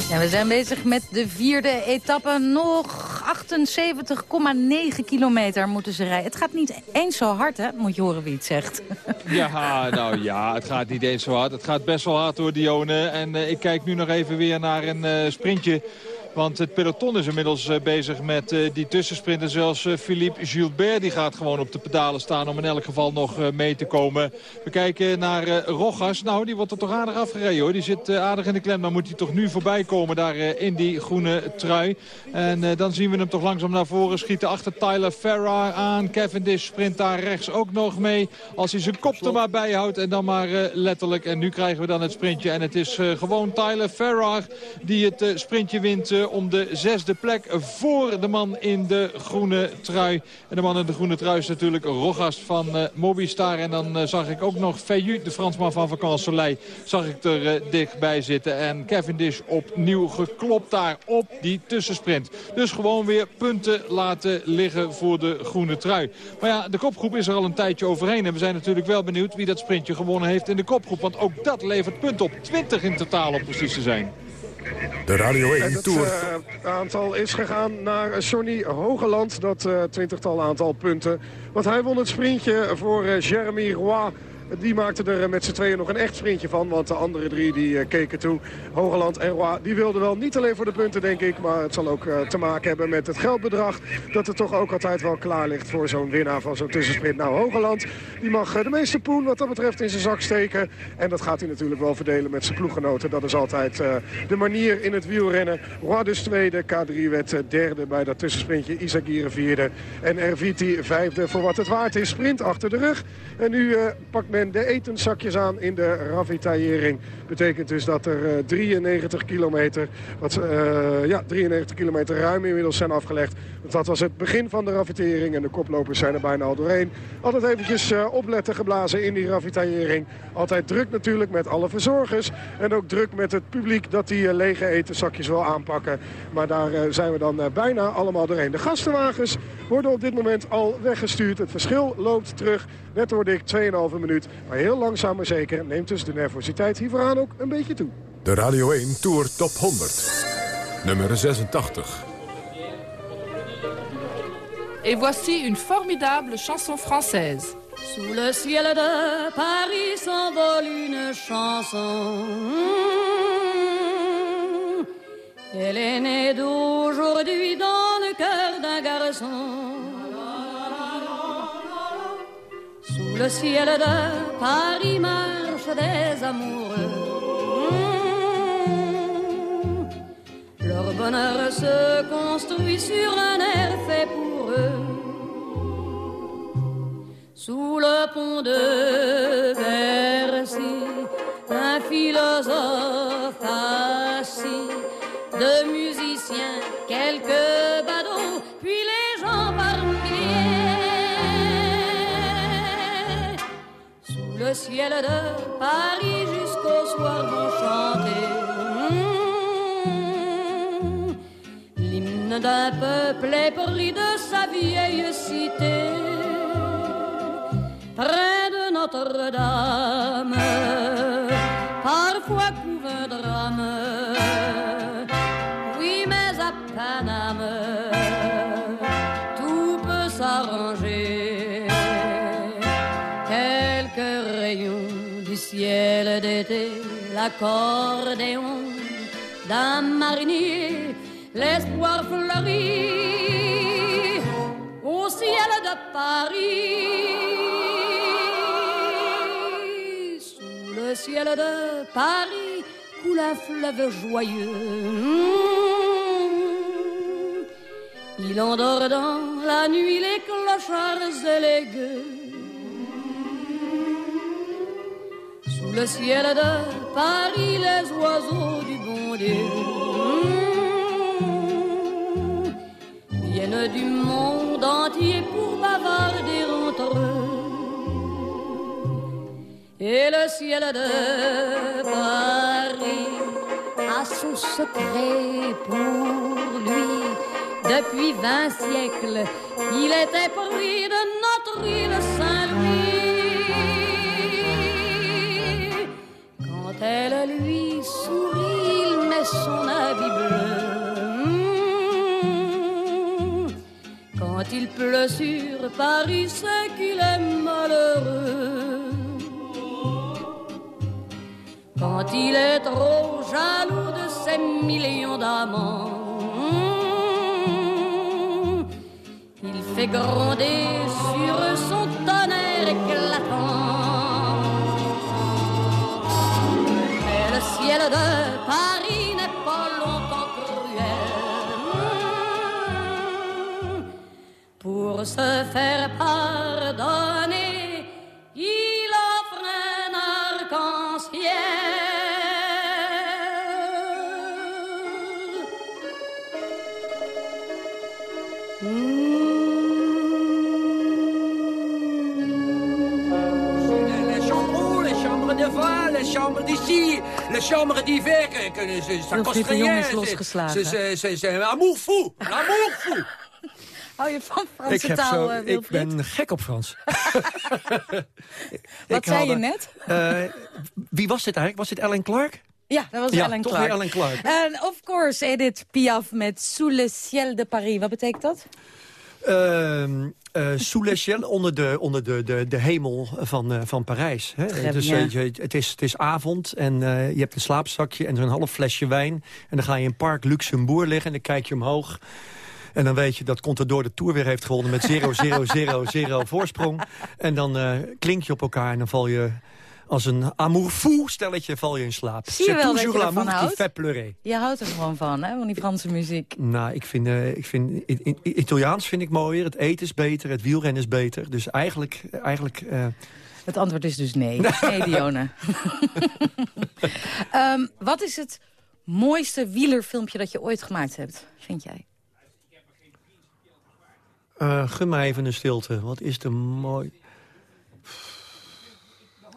H: We zijn bezig met de vierde etappe. Nog 78,9 kilometer moeten ze rijden. Het gaat niet eens zo hard, hè? Moet je horen wie het zegt.
I: Ja, nou ja, het gaat niet eens zo hard. Het gaat best wel hard door Dione. En uh, ik kijk nu nog even weer naar een uh, sprintje want het peloton is inmiddels eh, bezig met uh, die tussensprinten. Zoals uh, Philippe Gilbert. Die gaat gewoon op de pedalen staan om in elk geval nog mee te komen. We kijken naar Rogas. Nou, die wordt er toch aardig afgereden hoor. Die zit aardig in de klem. Dan moet hij toch nu voorbij komen daar in die groene trui. En dan zien we hem toch langzaam naar voren schieten. Achter Tyler Farrar aan. Cavendish sprint daar rechts ook nog mee. Als hij zijn kop er maar bij houdt. En dan maar letterlijk. En nu krijgen we dan het sprintje. En het is gewoon Tyler Farrar die het sprintje wint om de zesde plek voor de man in de groene trui. En de man in de groene trui is natuurlijk Rogas van uh, Mobistar. En dan uh, zag ik ook nog Feyu, de Fransman van Soleil, zag ik er uh, dichtbij zitten. En Cavendish opnieuw geklopt daar op die tussensprint. Dus gewoon weer punten laten liggen voor de groene trui. Maar ja, de kopgroep is er al een tijdje overheen. En we zijn natuurlijk wel benieuwd wie dat sprintje gewonnen heeft in de kopgroep. Want ook dat levert punten op. 20 in totaal om precies te zijn.
A: De Radio 1
L: het,
A: Tour.
L: Het uh, aantal is gegaan naar Johnny Hogeland. Dat uh, twintigtal aantal punten. Want hij won het sprintje voor uh, Jeremy Roy. Die maakte er met z'n tweeën nog een echt sprintje van. Want de andere drie die keken toe. Hogeland en Roy die wilden wel niet alleen voor de punten denk ik. Maar het zal ook te maken hebben met het geldbedrag. Dat er toch ook altijd wel klaar ligt voor zo'n winnaar van zo'n tussensprint. Nou Hogeland die mag de meeste poen wat dat betreft in zijn zak steken. En dat gaat hij natuurlijk wel verdelen met zijn ploeggenoten. Dat is altijd de manier in het wielrennen. Roy dus tweede, K3 werd derde bij dat tussensprintje. Isagire vierde en Erviti vijfde voor wat het waard is. Sprint achter de rug. En nu pakt de etenzakjes aan in de ravitaillering. Betekent dus dat er uh, 93 kilometer, wat, uh, ja, 93 kilometer ruim inmiddels zijn afgelegd. Want dat was het begin van de ravitaillering en de koplopers zijn er bijna al doorheen. Altijd eventjes opletten geblazen in die ravitaillering. Altijd druk natuurlijk met alle verzorgers. En ook druk met het publiek dat die lege etenzakjes wil aanpakken. Maar daar zijn we dan bijna allemaal doorheen. De gastenwagens worden op dit moment al weggestuurd. Het verschil loopt terug. Net hoorde ik 2,5 minuut. Maar heel langzaam maar zeker neemt dus de nervositeit hier vooraan ook een beetje toe.
A: De Radio 1 Tour Top 100. Nummer 86.
Q: Et voici une formidable chanson française.
R: Sous le ciel de Paris s'envole une une chanson. Elle est née d'aujourd'hui dans le cœur d'un garçon. Le ciel de Paris marchent des amoureux. Leur bonheur se construit sur un air fait pour eux. Sous le pont de Bercy, un philosophe assis, de musiciens, quelques le ciel de Paris jusqu'au soir vont chanter mmh, l'hymne d'un peuple épris de sa vieille cité. Près de Notre-Dame, parfois couve un drame. L'accordéon d'un marinier, l'espoir fleurit au ciel de Paris. Sous le ciel de Paris coule un fleuve joyeux. Il endort dans la nuit les clochards et les gueux. Sous le ciel de Paris, les oiseaux du bon Dieu viennent du monde entier pour bavarder entre eux. Et le ciel de Paris a son secret pour lui. Depuis vingt siècles, il était pris de notre île Saint-Louis. Sur Paris, c'est qu'il est malheureux. Quand il est trop jaloux de ses millions d'amants, il fait gronder sur son tonnerre éclatant. Mais le ciel de Paris se faire pardonner, il offre un
S: Les chambres, les chambres de les chambres d'ici, les chambres d'hiver, ça rien.
H: Is
S: C'est- un amour fou, amour fou.
H: Hou je van Franse
P: Ik, heb
H: taal,
P: zo,
H: eh,
P: ik ben gek op Frans.
H: Wat zei je net?
P: Eh, wie was dit eigenlijk? Was dit Ellen Clark?
H: Ja, dat was
P: Ja,
H: Ellen
P: toch
H: Clark.
P: weer Ellen Clark.
H: En of course Edith Piaf met Sous le ciel de Paris. Wat betekent dat?
P: Eh, sous le ciel, onder de, onder de, de, de hemel van, van Parijs. Hè? Dus, je- het, is, het is avond en je hebt een slaapzakje en zo'n half flesje wijn. En dan ga je in Park Luxembourg liggen en dan kijk je omhoog. En dan weet je dat Contador de Tour weer heeft gewonnen met 0-0-0-0 voorsprong. En dan eh, klink je op elkaar en dan val je als een amour fou stelletje val je in slaap.
H: Zie je wel dat je ervan houdt? Je houdt er gewoon van, hè, van die Franse muziek.
P: Nou, ik vind, eh, ik vind Italiaans vind ik mooier. Het eten is beter, het wielrennen is beter. Dus eigenlijk... eigenlijk eh,
H: Het antwoord is dus nee. Nee, Dione. Ehm, wat is het mooiste wielerfilmpje dat je ooit gemaakt hebt, vind jij?
P: Eh, gun mij even een stilte. Wat is er mooi.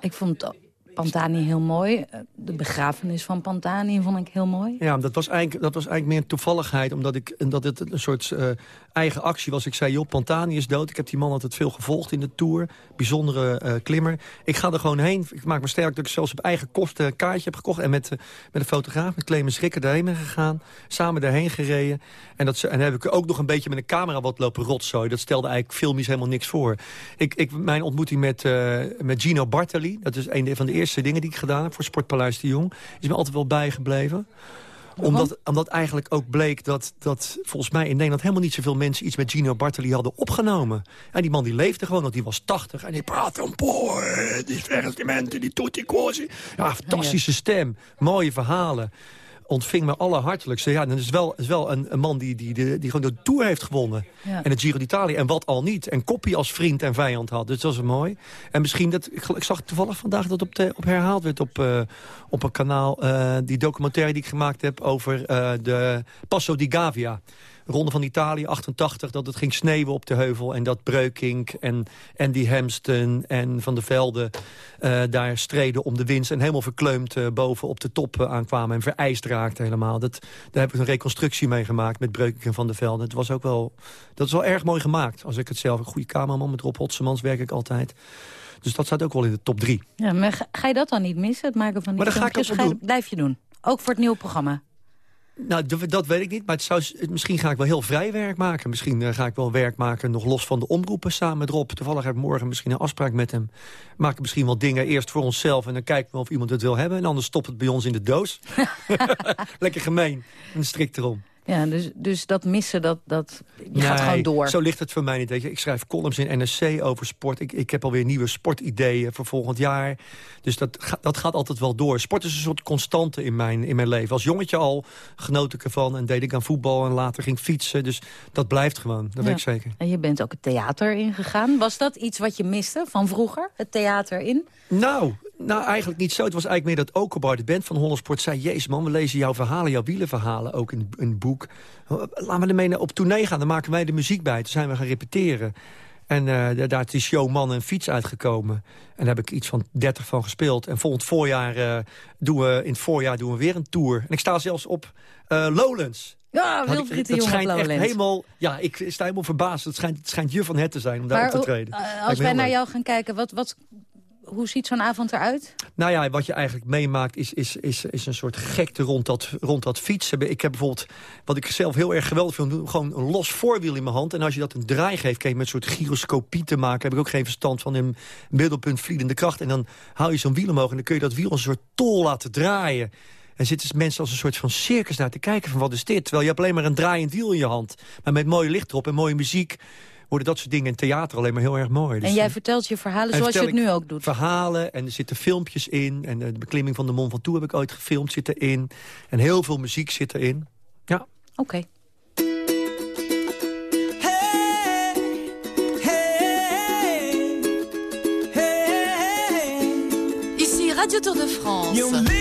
H: Ik vond Pantani heel mooi. Eh, de begrafenis van Pantani vond ik heel mooi.
P: Ja, dat was eigenlijk, dat was eigenlijk meer een toevalligheid. Omdat ik, dat het een soort uh, eigen actie was. Ik zei, joh, Pantani is dood. Ik heb die man altijd veel gevolgd in de Tour. Bijzondere uh, klimmer. Ik ga er gewoon heen. Ik maak me sterk dat ik zelfs op eigen kosten een kaartje heb gekocht. En met, met een fotograaf, met Clemens Rikker, daarheen ben gegaan. Samen daarheen gereden. En, dat, en heb ik ook nog een beetje met een camera wat lopen rotzooi. Dat stelde eigenlijk filmisch helemaal niks voor. Ik, ik, mijn ontmoeting met, met Gino Bartali. Dat is een van de eerste dingen die ik gedaan heb voor Sportpaleis de Jong. Is me altijd wel bijgebleven omdat, omdat eigenlijk ook bleek dat, dat volgens mij in Nederland... helemaal niet zoveel mensen iets met Gino Bartoli hadden opgenomen. En die man die leefde gewoon, want die was 80. En die praatte een poor, die divertimenten, die tutti quasi. Ja, fantastische stem, mooie verhalen ontving me allerhartelijkste. Ja, dat is wel, is wel een, een man die, die, die, die, gewoon de Tour heeft gewonnen. En het Giro d'Italia. En wat al niet. En Koppie als vriend en vijand had. Dus dat was mooi. En misschien, dat, ik, ik zag toevallig vandaag dat op, de, op herhaald werd op, uh, op een kanaal. Uh, die documentaire die ik gemaakt heb over uh, de Passo di Gavia. Ronde van Italië, 88, dat het ging sneeuwen op de heuvel... en dat Breukink en Andy Hamston en Van der Velde uh, daar streden om de winst... en helemaal verkleumd uh, boven op de top uh, aankwamen en vereist raakten helemaal. Dat, daar heb ik een reconstructie mee gemaakt met Breukink en Van der Velde. Het was ook wel, dat is wel erg mooi gemaakt. Als ik het zelf, een goede cameraman met Rob Hotsemans werk ik altijd... Dus dat staat ook wel in de top drie.
H: Ja, maar ga je dat dan niet missen, het maken van die
P: maar dan ga ik
H: ga je, blijf je doen? Ook voor het nieuwe programma?
P: Nou, dat weet ik niet. Maar het zou, misschien ga ik wel heel vrij werk maken. Misschien uh, ga ik wel werk maken nog los van de omroepen samen met Rob. Toevallig heb ik morgen misschien een afspraak met hem. Maken misschien wel dingen eerst voor onszelf... en dan kijken we of iemand het wil hebben. En anders stopt het bij ons in de doos. Lekker gemeen. En strikt erom.
H: Ja, dus, dus dat missen, dat, dat, je
P: nee,
H: gaat gewoon door.
P: zo ligt het voor mij niet. Weet je. Ik schrijf columns in NSC over sport. Ik, ik heb alweer nieuwe sportideeën voor volgend jaar. Dus dat, dat gaat altijd wel door. Sport is een soort constante in mijn, in mijn leven. Als jongetje al genoot ik ervan en deed ik aan voetbal... en later ging fietsen. Dus dat blijft gewoon, dat ja. weet ik zeker.
H: En je bent ook het theater ingegaan. Was dat iets wat je miste van vroeger, het theater in?
P: Nou, nou, eigenlijk niet zo. Het was eigenlijk meer dat Okerbar, de band van Hollandsport, zei... Jezus man, we lezen jouw verhalen, jouw wielenverhalen ook in, het boek. Laten we ermee op tournee gaan, dan maken wij de muziek bij. Toen zijn we gaan repeteren. En uh, daar is show Man en Fiets uitgekomen. En daar heb ik iets van 30 van gespeeld. En volgend voorjaar uh, doen we, in het voorjaar doen we weer een tour. En ik sta zelfs op uh, Lowlands.
H: Ja, Wilfried de
P: Dat
H: Jong
P: schijnt
H: op
P: echt
H: Lowlands.
P: helemaal... Ja, ik sta helemaal verbaasd. Het schijnt, het schijnt je van het te zijn om daar
H: Maar
P: op te treden.
H: als wij
P: heel
H: naar jou gaan kijken, wat, wat, hoe ziet zo'n avond eruit?
P: Nou ja, wat je eigenlijk meemaakt is, is, is, is een soort gekte rond dat, rond dat fietsen. Ik heb bijvoorbeeld, wat ik zelf heel erg geweldig vind... gewoon een los voorwiel in mijn hand. En als je dat een draai geeft, kijk, met een soort gyroscopie te maken... heb ik ook geen verstand van een middelpunt vliedende kracht. En dan hou je zo'n wiel omhoog en dan kun je dat wiel een soort tol laten draaien. En zitten mensen als een soort van circus naar te kijken van wat is dit? Terwijl je hebt alleen maar een draaiend wiel in je hand. Maar met mooie licht erop en mooie muziek worden dat soort dingen in theater alleen maar heel erg mooi. Dus,
H: en jij vertelt je verhalen
P: en
H: zoals je het nu ook doet.
P: Verhalen en er zitten filmpjes in. En eh, de beklimming van de Mont Ventoux heb ik ooit gefilmd, zit erin. En heel veel muziek zit erin. Ja.
H: Oké.
J: Ici Radio Tour de France.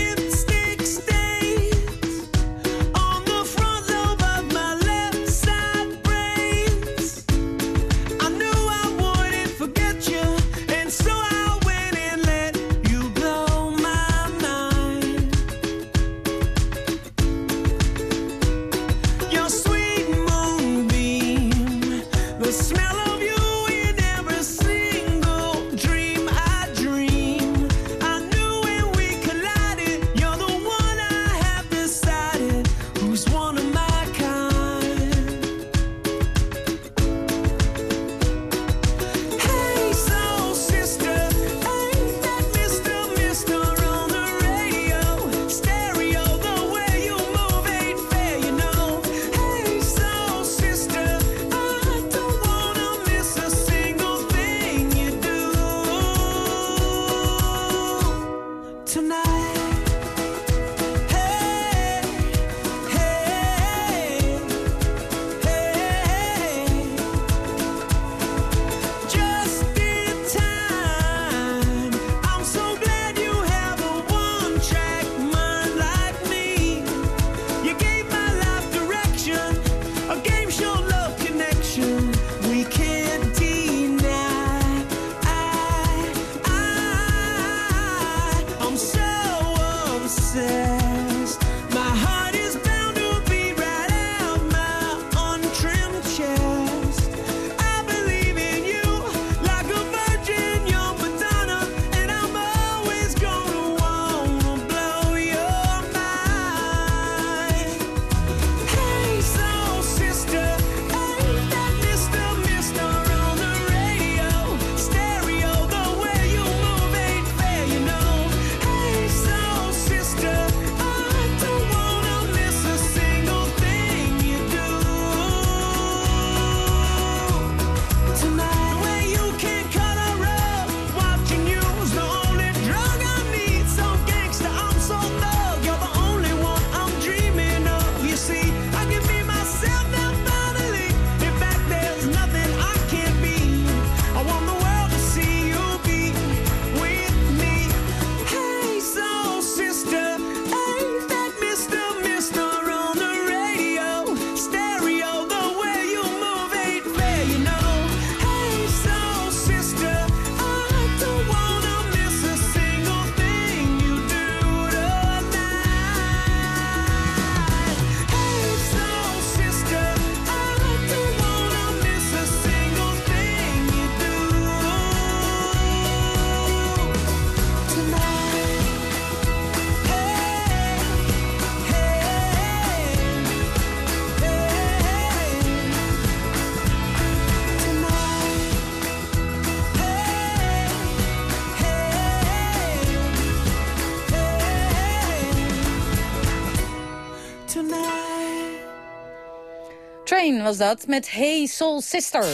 H: Was dat met Hey Soul Sister.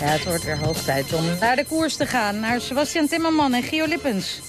H: Ja, het wordt weer hoog tijd om naar de koers te gaan. Naar Sebastian Timmerman en Gio Lippens.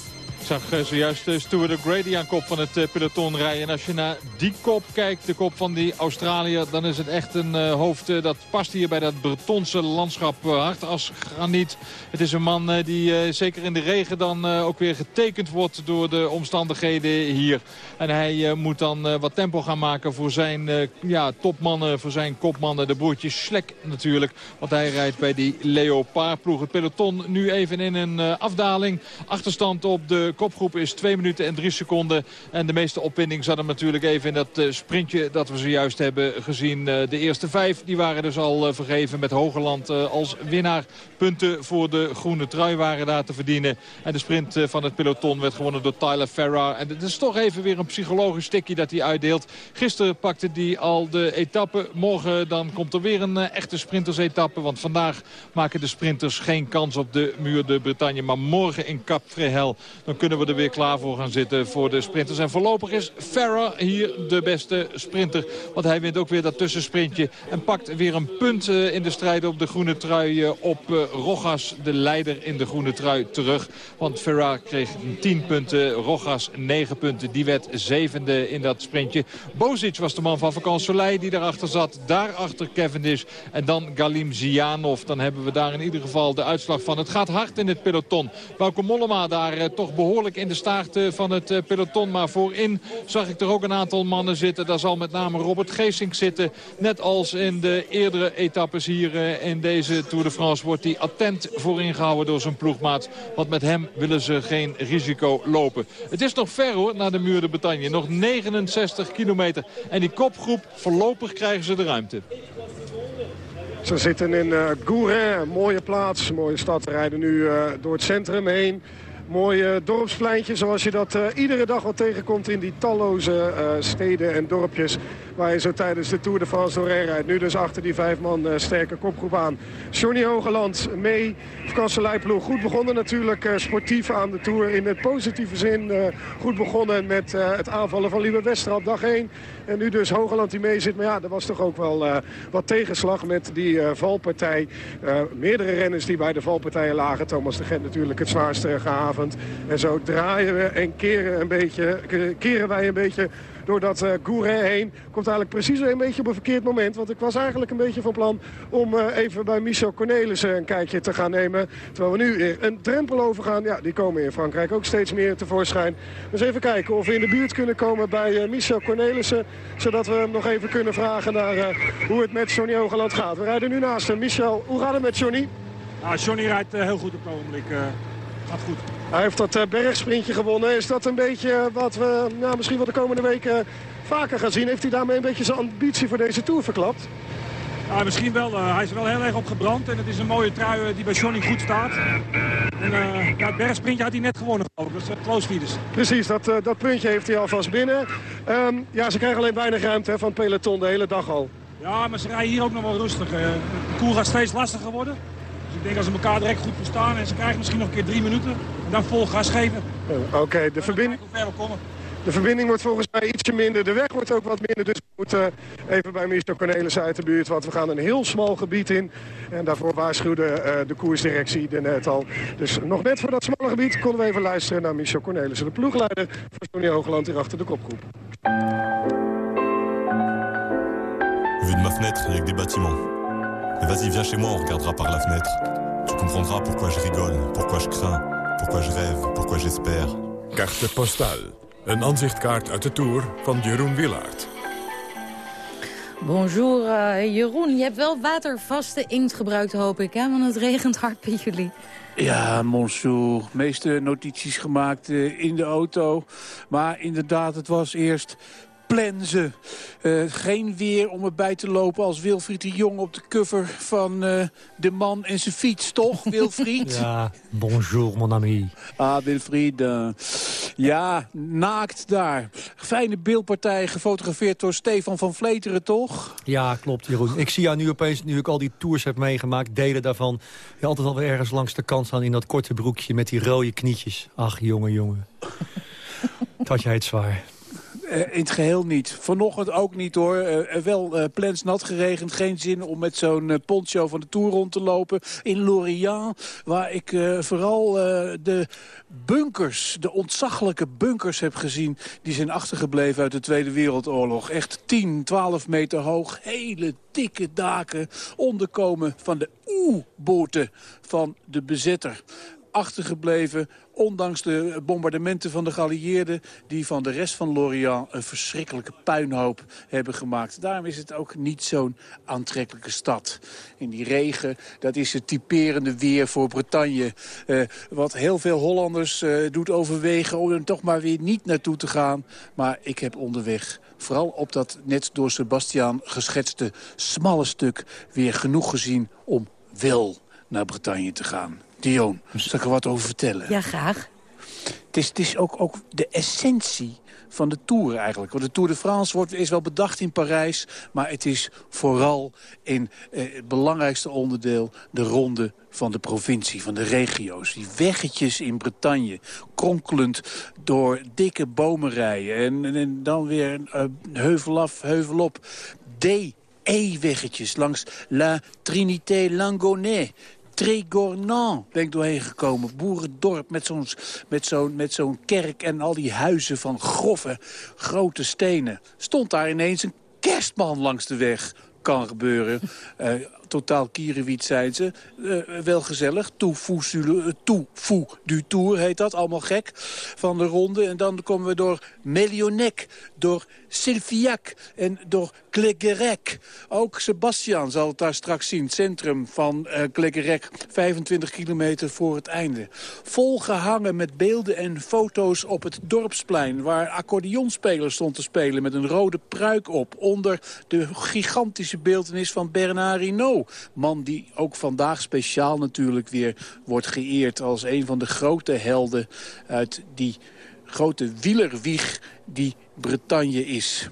I: Zag uh, zojuist uh, Stuart O'Grady aan kop van het uh, peloton rijden. En als je naar die kop kijkt, de kop van die Australiër... dan is het echt een hoofd dat past hier bij dat Bretonse landschap hard als graniet. Het is een man die zeker in de regen dan ook weer getekend wordt... door de omstandigheden hier. En hij moet dan wat tempo gaan maken voor zijn ja, topmannen, voor zijn kopmannen. De broertjes Slek natuurlijk, want hij rijdt bij die Leopard-ploeg. Het peloton nu even in een afdaling. Achterstand op de kopgroep is 2 minuten en 3 seconden. En de meeste opwinding zat hem natuurlijk even in dat uh, sprintje dat we zojuist hebben gezien. Uh, de eerste vijf die waren dus al uh, vergeven met Hogeland als winnaar. Punten voor de groene trui waren daar te verdienen. En de sprint van het peloton werd gewonnen door Tyler Ferrar. En het is toch even weer een psychologisch tikje dat hij uitdeelt. Gisteren pakte hij al de etappe. Morgen dan komt er weer een echte sprintersetappe. Want vandaag maken de sprinters geen kans op de muur de Bretagne. Maar morgen in Cap Frehel dan kunnen we er weer klaar voor gaan zitten voor de sprinters. En voorlopig is Ferrer hier de beste sprinter. Want hij wint ook weer dat tussensprintje. En pakt weer een punt eh, in de strijd op de groene trui eh, op uh, Rogas, de leider in de groene trui, terug. Want Ferrer kreeg 10 punten, Rogas 9 punten. Die werd zevende in dat sprintje. Bozic was de man van Vakant Soleil die daarachter zat. Daarachter Cavendish en dan Galim Zianov. Dan hebben we daar in ieder geval de uitslag van. Het gaat hard in het peloton. Bauke Mollema daar toch behoorlijk in de staart eh, van het eh, peloton. Maar voorin zag ik er ook een aantal mannen zitten. Daar zal met name Robert Geesink zitten. Net als in de eerdere etappes hier eh, in deze Tour de France wordt hij attent voorin gehouden door zijn ploegmaat. Want met hem willen ze geen risico lopen. Het is nog ver hoor, naar de muur de Bretagne. Nog 69 kilometer. En die kopgroep, voorlopig krijgen ze de ruimte.
L: Ze zitten in uh, een mooie plaats, mooie stad. Rijden nu door het centrum heen. Mooi dorpspleintje zoals je dat uh, iedere dag wel tegenkomt in die talloze uh, steden en dorpjes. Waar je zo tijdens de Tour de France doorheen rijdt. Nu dus achter die vijf man sterke kopgroep aan. Johnny Hogeland mee. Kanselijploeg goed begonnen natuurlijk sportief aan de Tour. In het positieve zin goed begonnen met het aanvallen van Liebe Westrap dag 1. En nu dus Hogeland die mee zit. Maar ja, er was toch ook wel wat tegenslag met die valpartij. meerdere renners die bij de valpartijen lagen. Thomas de Gent natuurlijk het zwaarste gehaald. En zo draaien we en keren, een beetje, keren wij een beetje door dat uh, Gouret heen. Komt eigenlijk precies een beetje op een verkeerd moment. Want ik was eigenlijk een beetje van plan om uh, even bij Michel Cornelissen een kijkje te gaan nemen. Terwijl we nu een drempel overgaan. Ja, die komen in Frankrijk ook steeds meer tevoorschijn. Dus even kijken of we in de buurt kunnen komen bij Michel Cornelissen. Zodat we hem nog even kunnen vragen naar hoe het met Johnny Hogeland gaat. We rijden nu naast hem. Michel, hoe gaat het met Johnny?
T: Nou, Johnny rijdt heel goed op het ogenblik. gaat goed.
L: Hij heeft dat uh, bergsprintje gewonnen. Is dat een beetje wat we nou, misschien wel de komende weken vaker gaan zien? Heeft hij daarmee een beetje zijn ambitie voor deze Tour verklapt?
T: Ja, misschien wel. Uh, hij is wel heel erg opgebrand. En het is een mooie trui die bij Johnny goed staat. En uh, ja, het bergsprintje had hij net gewonnen. Dat is close feeders.
L: Precies, dat, uh, dat puntje heeft hij alvast binnen. Um, ja, ze krijgen alleen weinig ruimte hè, van het peloton de hele dag al.
T: Ja, maar ze rijden hier ook nog wel rustig. de koer gaat steeds lastiger worden. Ik denk dat ze elkaar direct goed verstaan en ze krijgen misschien nog een keer drie minuten. En dan vol gas geven.
L: Oké, okay, de verbinding... De verbinding wordt volgens mij ietsje minder. De weg wordt ook wat minder. Dus we moeten even bij Michel Cornelis uit de buurt. Want we gaan een heel smal gebied in. En daarvoor waarschuwde uh, de koersdirectie er net al. Dus nog net voor dat smalle gebied konden we even luisteren naar Michel Cornelissen. De ploegleider van Tony Hoogland hier achter de kopgroep.
U: Vu de ma fenêtre, il y a que des bâtiments. Vas-y, viens chez moi, on regardera par la fenêtre. Tu comprendras pourquoi je rigole, pourquoi je crains, pourquoi je rêve, pourquoi j'espère.
A: Carte postale. Een aanzichtkaart uit de Tour van Jeroen Willaert.
H: Bonjour uh, Jeroen, je hebt wel watervaste inkt gebruikt hoop ik, hè? want het regent hard bij jullie.
N: Ja, Monsour. meeste notities gemaakt uh, in de auto. Maar inderdaad, het was eerst plensen. Uh, geen weer om erbij te lopen als Wilfried de Jong op de cover van uh, De Man en zijn fiets, toch, Wilfried?
P: ja, bonjour, mon ami.
N: Ah, Wilfried. Uh, ja, naakt daar. Fijne beeldpartij, gefotografeerd door Stefan van Vleteren, toch?
P: Ja, klopt, Jeroen. Ik zie jou nu opeens, nu ik al die tours heb meegemaakt, delen daarvan. Je altijd alweer ergens langs de kant staan in dat korte broekje met die rode knietjes. Ach, jongen, jongen. Het had jij het zwaar.
N: Eh, in het geheel niet. Vanochtend ook niet hoor. Eh, wel uh, plans nat geregend. Geen zin om met zo'n poncho van de Tour rond te lopen. In Lorient, waar ik vooral de bunkers, de ontzaglijke bunkers heb gezien... die zijn achtergebleven uit de Tweede Wereldoorlog. Echt 10, 12 meter hoog. Hele dikke daken. Onderkomen van de oe-boten van de bezetter achtergebleven... ondanks de bombardementen van de geallieerden... die van de rest van Lorient een verschrikkelijke puinhoop hebben gemaakt. Daarom is het ook niet zo'n aantrekkelijke stad. In die regen, dat is het typerende weer voor Bretagne. Eh, wat heel veel Hollanders eh, doet overwegen om er toch maar weer niet naartoe te gaan. Maar ik heb onderweg vooral op dat net door Sebastian geschetste smalle stuk... weer genoeg gezien om wel naar Bretagne te gaan. Dion, zal ik er wat over vertellen?
H: Ja, graag.
N: Het is, het is ook, ook de essentie van de Tour eigenlijk. Want de Tour de France wordt, is wel bedacht in Parijs... maar het is vooral in eh, het belangrijkste onderdeel... de ronde van de provincie, van de regio's. Die weggetjes in Bretagne, kronkelend door dikke bomenrijen... en, en, dan weer uh, heuvel af, heuvel op. D-E-weggetjes langs La Trinité Langonnet. Trégornan ben ik doorheen gekomen. Boerendorp met zo'n kerk en al die huizen van grove, grote stenen. Stond daar ineens een kerstman langs de weg. Kan gebeuren. Uh, totaal kierenwiet zijn ze. Uh, wel gezellig. Toefoe du Tour heet dat. Allemaal gek van de ronde. En dan komen we door Melionec, door Sylviac en door Clegerec. Ook Sebastian zal het daar straks zien. centrum van uh, Clegerec. 25 kilometer voor het einde. Volgehangen met beelden en foto's op het dorpsplein... waar accordeonspeler stond te spelen met een rode pruik op... onder de gigantische beeldenis van Bernard. Man die ook vandaag speciaal natuurlijk weer wordt geëerd... als een van de grote helden uit die grote wielerwieg die Bretagne is.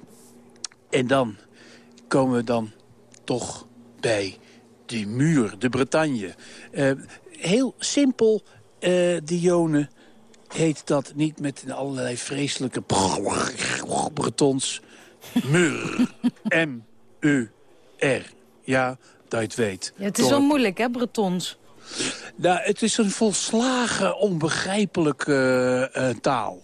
N: En dan komen we dan toch bij die muur, de Bretagne. Uh, heel simpel, uh, Dione, heet dat niet met allerlei vreselijke Bretons. Mur. M-U-R. Ja, dat je het weet.
H: Ja, het is wel moeilijk, hè, Bretons?
N: Nou, het is een volslagen onbegrijpelijke uh, taal.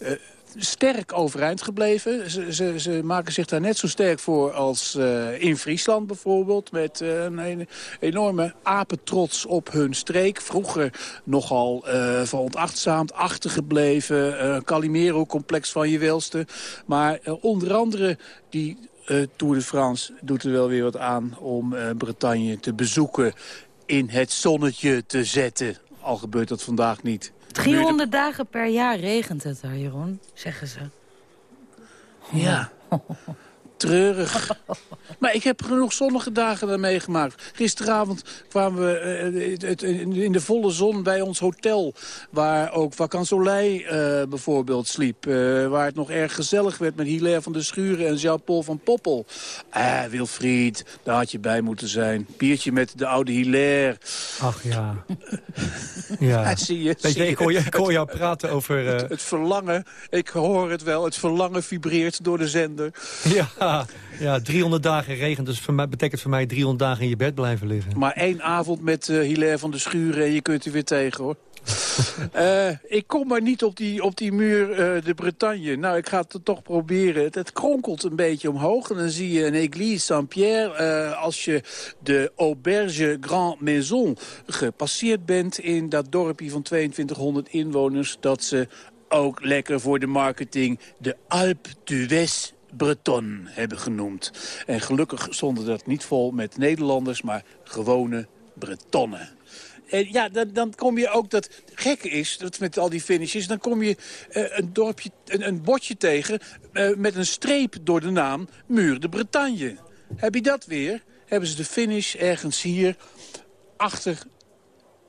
N: Uh, sterk overeind gebleven. Ze, ze, ze, maken zich daar net zo sterk voor als uh, in Friesland bijvoorbeeld. Met uh, een enorme apetrots op hun streek. Vroeger nogal uh, veronachtzaamd, achtergebleven. Calimero-complex van je welste. Maar onder andere die Tour de France doet er wel weer wat aan... om Bretagne te bezoeken in het zonnetje te zetten. Al gebeurt dat vandaag niet.
H: 300 dagen per jaar regent het daar, Jeroen, zeggen ze.
N: Ja. Treurig. Maar ik heb genoeg zonnige dagen daar meegemaakt. Gisteravond kwamen we uh, in de volle zon bij ons hotel... waar ook Vacansoleil uh, bijvoorbeeld sliep. Uh, waar het nog erg gezellig werd met Hilaire van der Schuren en Jean-Paul van Poppel. Ah, Wilfried, daar had je bij moeten zijn. Biertje met de oude Hilaire.
P: Ach ja. ja.
N: zie je,
P: zie je, ik, hoor je, ik hoor jou praten over...
N: Het, het verlangen, ik hoor het wel, het verlangen vibreert door de zender.
P: Ja. Ja, 300 dagen regent, dus voor mij, betekent voor mij 300 dagen in je bed blijven liggen.
N: Maar één avond met uh, Hilaire van de Schuren en je kunt er weer tegen, hoor. uh, ik kom maar niet op die, op die muur uh, de Bretagne. Nou, ik ga het toch proberen. Het, het, kronkelt een beetje omhoog. En dan zie je een église Saint-Pierre. Uh, als je de Auberge Grand Maison gepasseerd bent... in dat dorpje van 2200 inwoners... dat ze ook lekker voor de marketing de Alpe d'Huez Breton hebben genoemd. En gelukkig stonden dat niet vol met Nederlanders, maar gewone Bretonnen. En ja, dan, dan, kom je ook, dat gekke is, dat met al die finishes... dan kom je uh, een, dorpje, een, een bordje tegen uh, met een streep door de naam Muur de Bretagne. Heb je dat weer? Hebben ze de finish ergens hier achter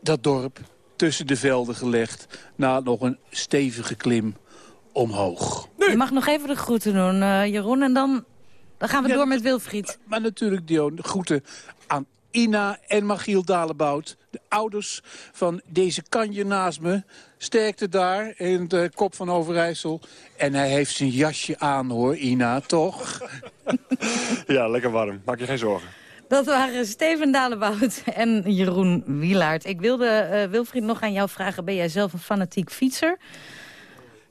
N: dat dorp tussen de velden gelegd... na nog een stevige klim omhoog.
H: Je mag nog even de groeten doen, uh, Jeroen, en dan, dan gaan we door met Wilfried.
N: Maar, maar natuurlijk, Dio, de groeten aan Ina en Magiel Dalebout. De ouders van deze kanje naast me. Sterkte daar in de kop van Overijssel. En hij heeft zijn jasje aan hoor, Ina, toch?
V: Ja, lekker warm. Maak je geen zorgen.
H: Dat waren Steven Dalebout en Jeroen Wielaert. Ik wilde, eh, Wilfried, nog aan jou vragen. Ben jij zelf een fanatiek fietser?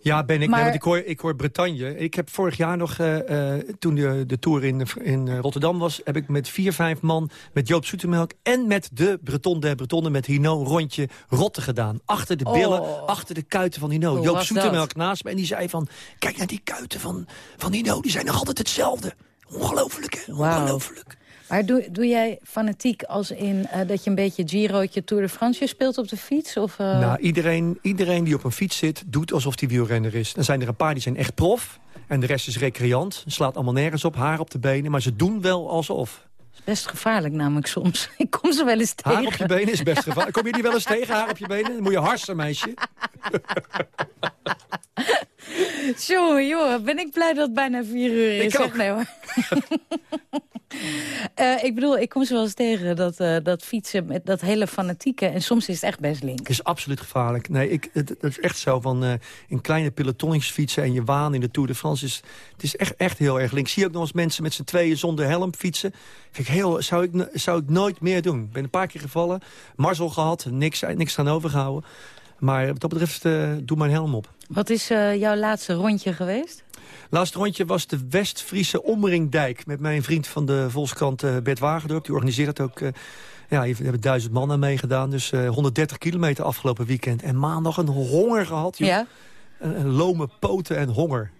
P: Ja, ben ik.
H: Maar-
P: Nee, want ik, hoor, ik hoor Bretagne. Ik heb vorig jaar nog, eh, eh, toen de, de Tour in, in Rotterdam was... heb ik met vier, vijf man, met Joop Zoetemelk... en met de Breton der Bretonnen, met Hino, een rondje rotte gedaan. Achter de billen,
H: Oh.
P: achter de kuiten van Hino.
H: Hoe
P: Joop Zoetemelk
H: dat?
P: naast me en die zei van... kijk naar die kuiten van, van Hino, die zijn nog altijd hetzelfde. Ongelooflijk, hè? Ongelooflijk.
H: Maar doe, doe jij fanatiek als in eh, dat je een beetje Girootje Tour de France speelt op de fiets? Of, eh,
P: Nou, iedereen, iedereen die op een fiets zit, doet alsof hij wielrenner is. Dan zijn er een paar die zijn echt prof. En de rest is recreant. Slaat allemaal nergens op, haar op de benen. Maar ze doen wel alsof.
H: is best gevaarlijk namelijk soms. Ik kom ze wel eens tegen.
P: Haar op je benen is best gevaarlijk. Kom je die wel eens tegen, haar op je benen? Dan moet je harsen, meisje.
H: Jongen, jongen, ben ik blij dat het bijna vier uur is.
P: Ik ook.
H: nee hoor. Eh, ik bedoel, ik kom ze wel eens tegen dat, eh, dat fietsen met dat hele fanatieke. En soms is het echt best link.
P: Het is absoluut gevaarlijk. Nee, ik, het, het is echt zo van eh, in kleine pelotonnetjes fietsen... en je waan in de Tour de France. Is, het is echt, echt heel erg link. Zie je ook nog eens mensen met z'n tweeën zonder helm fietsen. Vind ik heel, zou, ik, zou ik nooit meer doen. Ik ben een paar keer gevallen, marzel gehad, niks, niks aan overgehouden. Maar wat dat betreft, eh, doe mijn helm op.
H: Wat is eh, jouw laatste rondje geweest?
P: Laatste rondje was de West-Friese Omringdijk... met mijn vriend van de Volkskrant eh, Bert Wagendorp. Die organiseert het ook... ja, hebben duizend man aan meegedaan. Dus eh, 130 kilometer afgelopen weekend. En maandag een honger gehad. joh.
H: Ja.
P: Een, een lome poten en honger.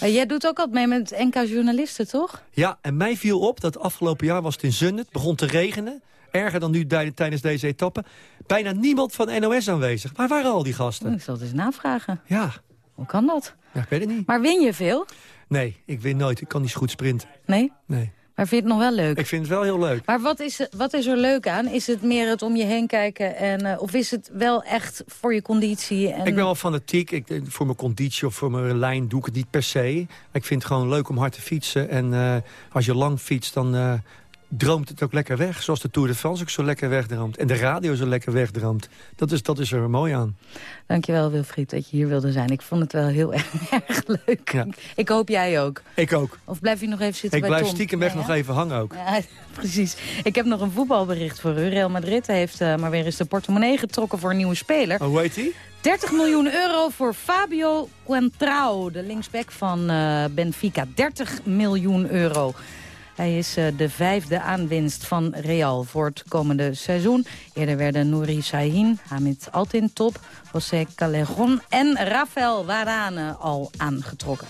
H: Jij doet ook altijd mee met NK Journalisten, toch?
P: Ja, en mij viel op dat afgelopen jaar was het in Zundert. Het begon te regenen. Erger dan nu tij- tijdens deze etappe. Bijna niemand van NOS aanwezig. Waar waren al die gasten?
H: Ik zal het eens navragen.
P: Ja.
H: Hoe kan dat?
P: Ja, ik weet het niet.
H: Maar win je veel?
P: Nee, ik win nooit. Ik kan niet zo goed sprinten.
H: Nee?
P: Nee.
H: Maar vind je het nog wel leuk?
P: Ik vind het wel heel leuk.
H: Maar wat is, wat is er leuk aan? Is het meer het om je heen kijken? En, eh, of is het wel echt voor je conditie? En...
P: Ik ben wel fanatiek. Ik, eh, voor mijn conditie of voor mijn lijn doe ik het niet per se. Maar ik vind het gewoon leuk om hard te fietsen. En eh, als je lang fietst, dan droomt het ook lekker weg. Zoals de Tour de France ook zo lekker wegdroomt. En de radio zo lekker wegdroomt. Dat is, dat is er mooi aan.
H: Dankjewel Wilfried dat je hier wilde zijn. Ik vond het wel heel erg leuk.
P: Ja.
H: Ik hoop jij ook.
P: Ik ook.
H: Of blijf je nog even zitten
P: Ik
H: bij
P: blijf
H: Tom?
P: stiekem weg
H: Ja,
P: nog even hangen ook.
H: Ja, precies. Ik heb nog een voetbalbericht voor u. Real Madrid heeft eh, maar weer eens de portemonnee getrokken voor een nieuwe speler.
P: Oh, hoe heet die?
H: 30 miljoen euro voor Fabio Quentrao, de linksback van eh, Benfica. 30 miljoen euro. Hij is eh, de vijfde aanwinst van Real voor het komende seizoen. Eerder werden Nouri Sahin, Hamid Altintop, José Callejon en Rafael Varane al aangetrokken.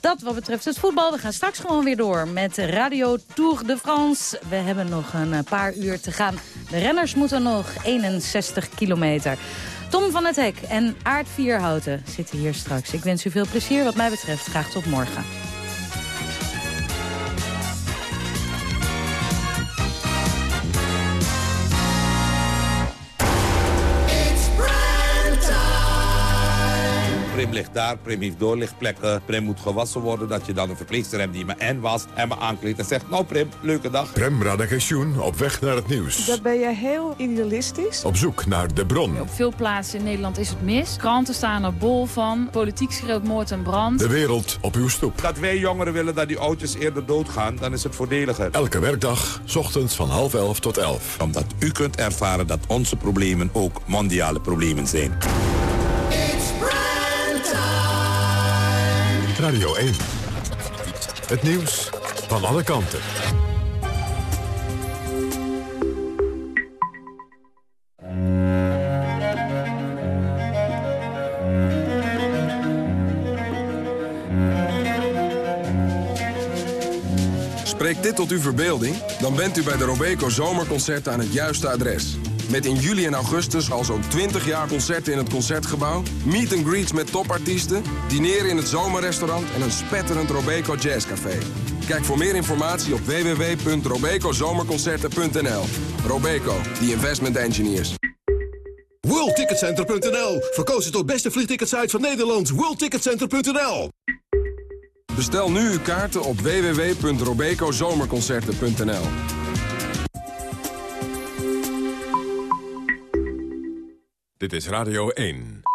H: Dat wat betreft het voetbal. We gaan straks gewoon weer door met Radio Tour de France. We hebben nog een eh, paar uur te gaan. De renners moeten nog 61 kilometer. Tom van het Hek en Aard Vierhouten zitten hier straks. Ik wens u veel plezier. Wat mij betreft graag tot morgen.
W: Ligt daar, Prim heeft doorlichtplekken. Prim moet gewassen worden, dat je dan een verpleegster hebt die me en wast en me aankleedt en zegt... Nou Prim, leuke dag.
A: Prem Radakation op weg naar het nieuws.
X: Dat ben je heel idealistisch.
A: Op zoek naar de bron.
Q: Op veel plaatsen in Nederland is het mis. Kranten staan er bol van. Politiek schreeuwt moord en brand.
A: De wereld op uw stoep.
W: Dat wij jongeren willen dat die oudjes eerder doodgaan, dan is het voordeliger.
A: Elke werkdag, 's ochtends van half elf tot elf.
W: Omdat u kunt ervaren dat onze problemen ook mondiale problemen zijn.
A: Radio 1. Het nieuws van alle kanten.
Y: Spreekt dit tot uw verbeelding? Dan bent u bij de Robeco Zomerconcerten aan het juiste adres. Met in juli en augustus al zo'n 20 jaar concerten in het Concertgebouw... meet and greets met topartiesten, dineren in het zomerrestaurant... en een spetterend Robeco Jazzcafé. Kijk voor meer informatie op www.robecozomerconcerten.nl. Robeco, the investment engineers.
Z: WorldTicketCenter.nl. Verkozen tot beste vliegticketsite van Nederland. WorldTicketCenter.nl.
Y: Bestel nu uw kaarten op www.robecozomerconcerten.nl.
A: Dit is Radio 1.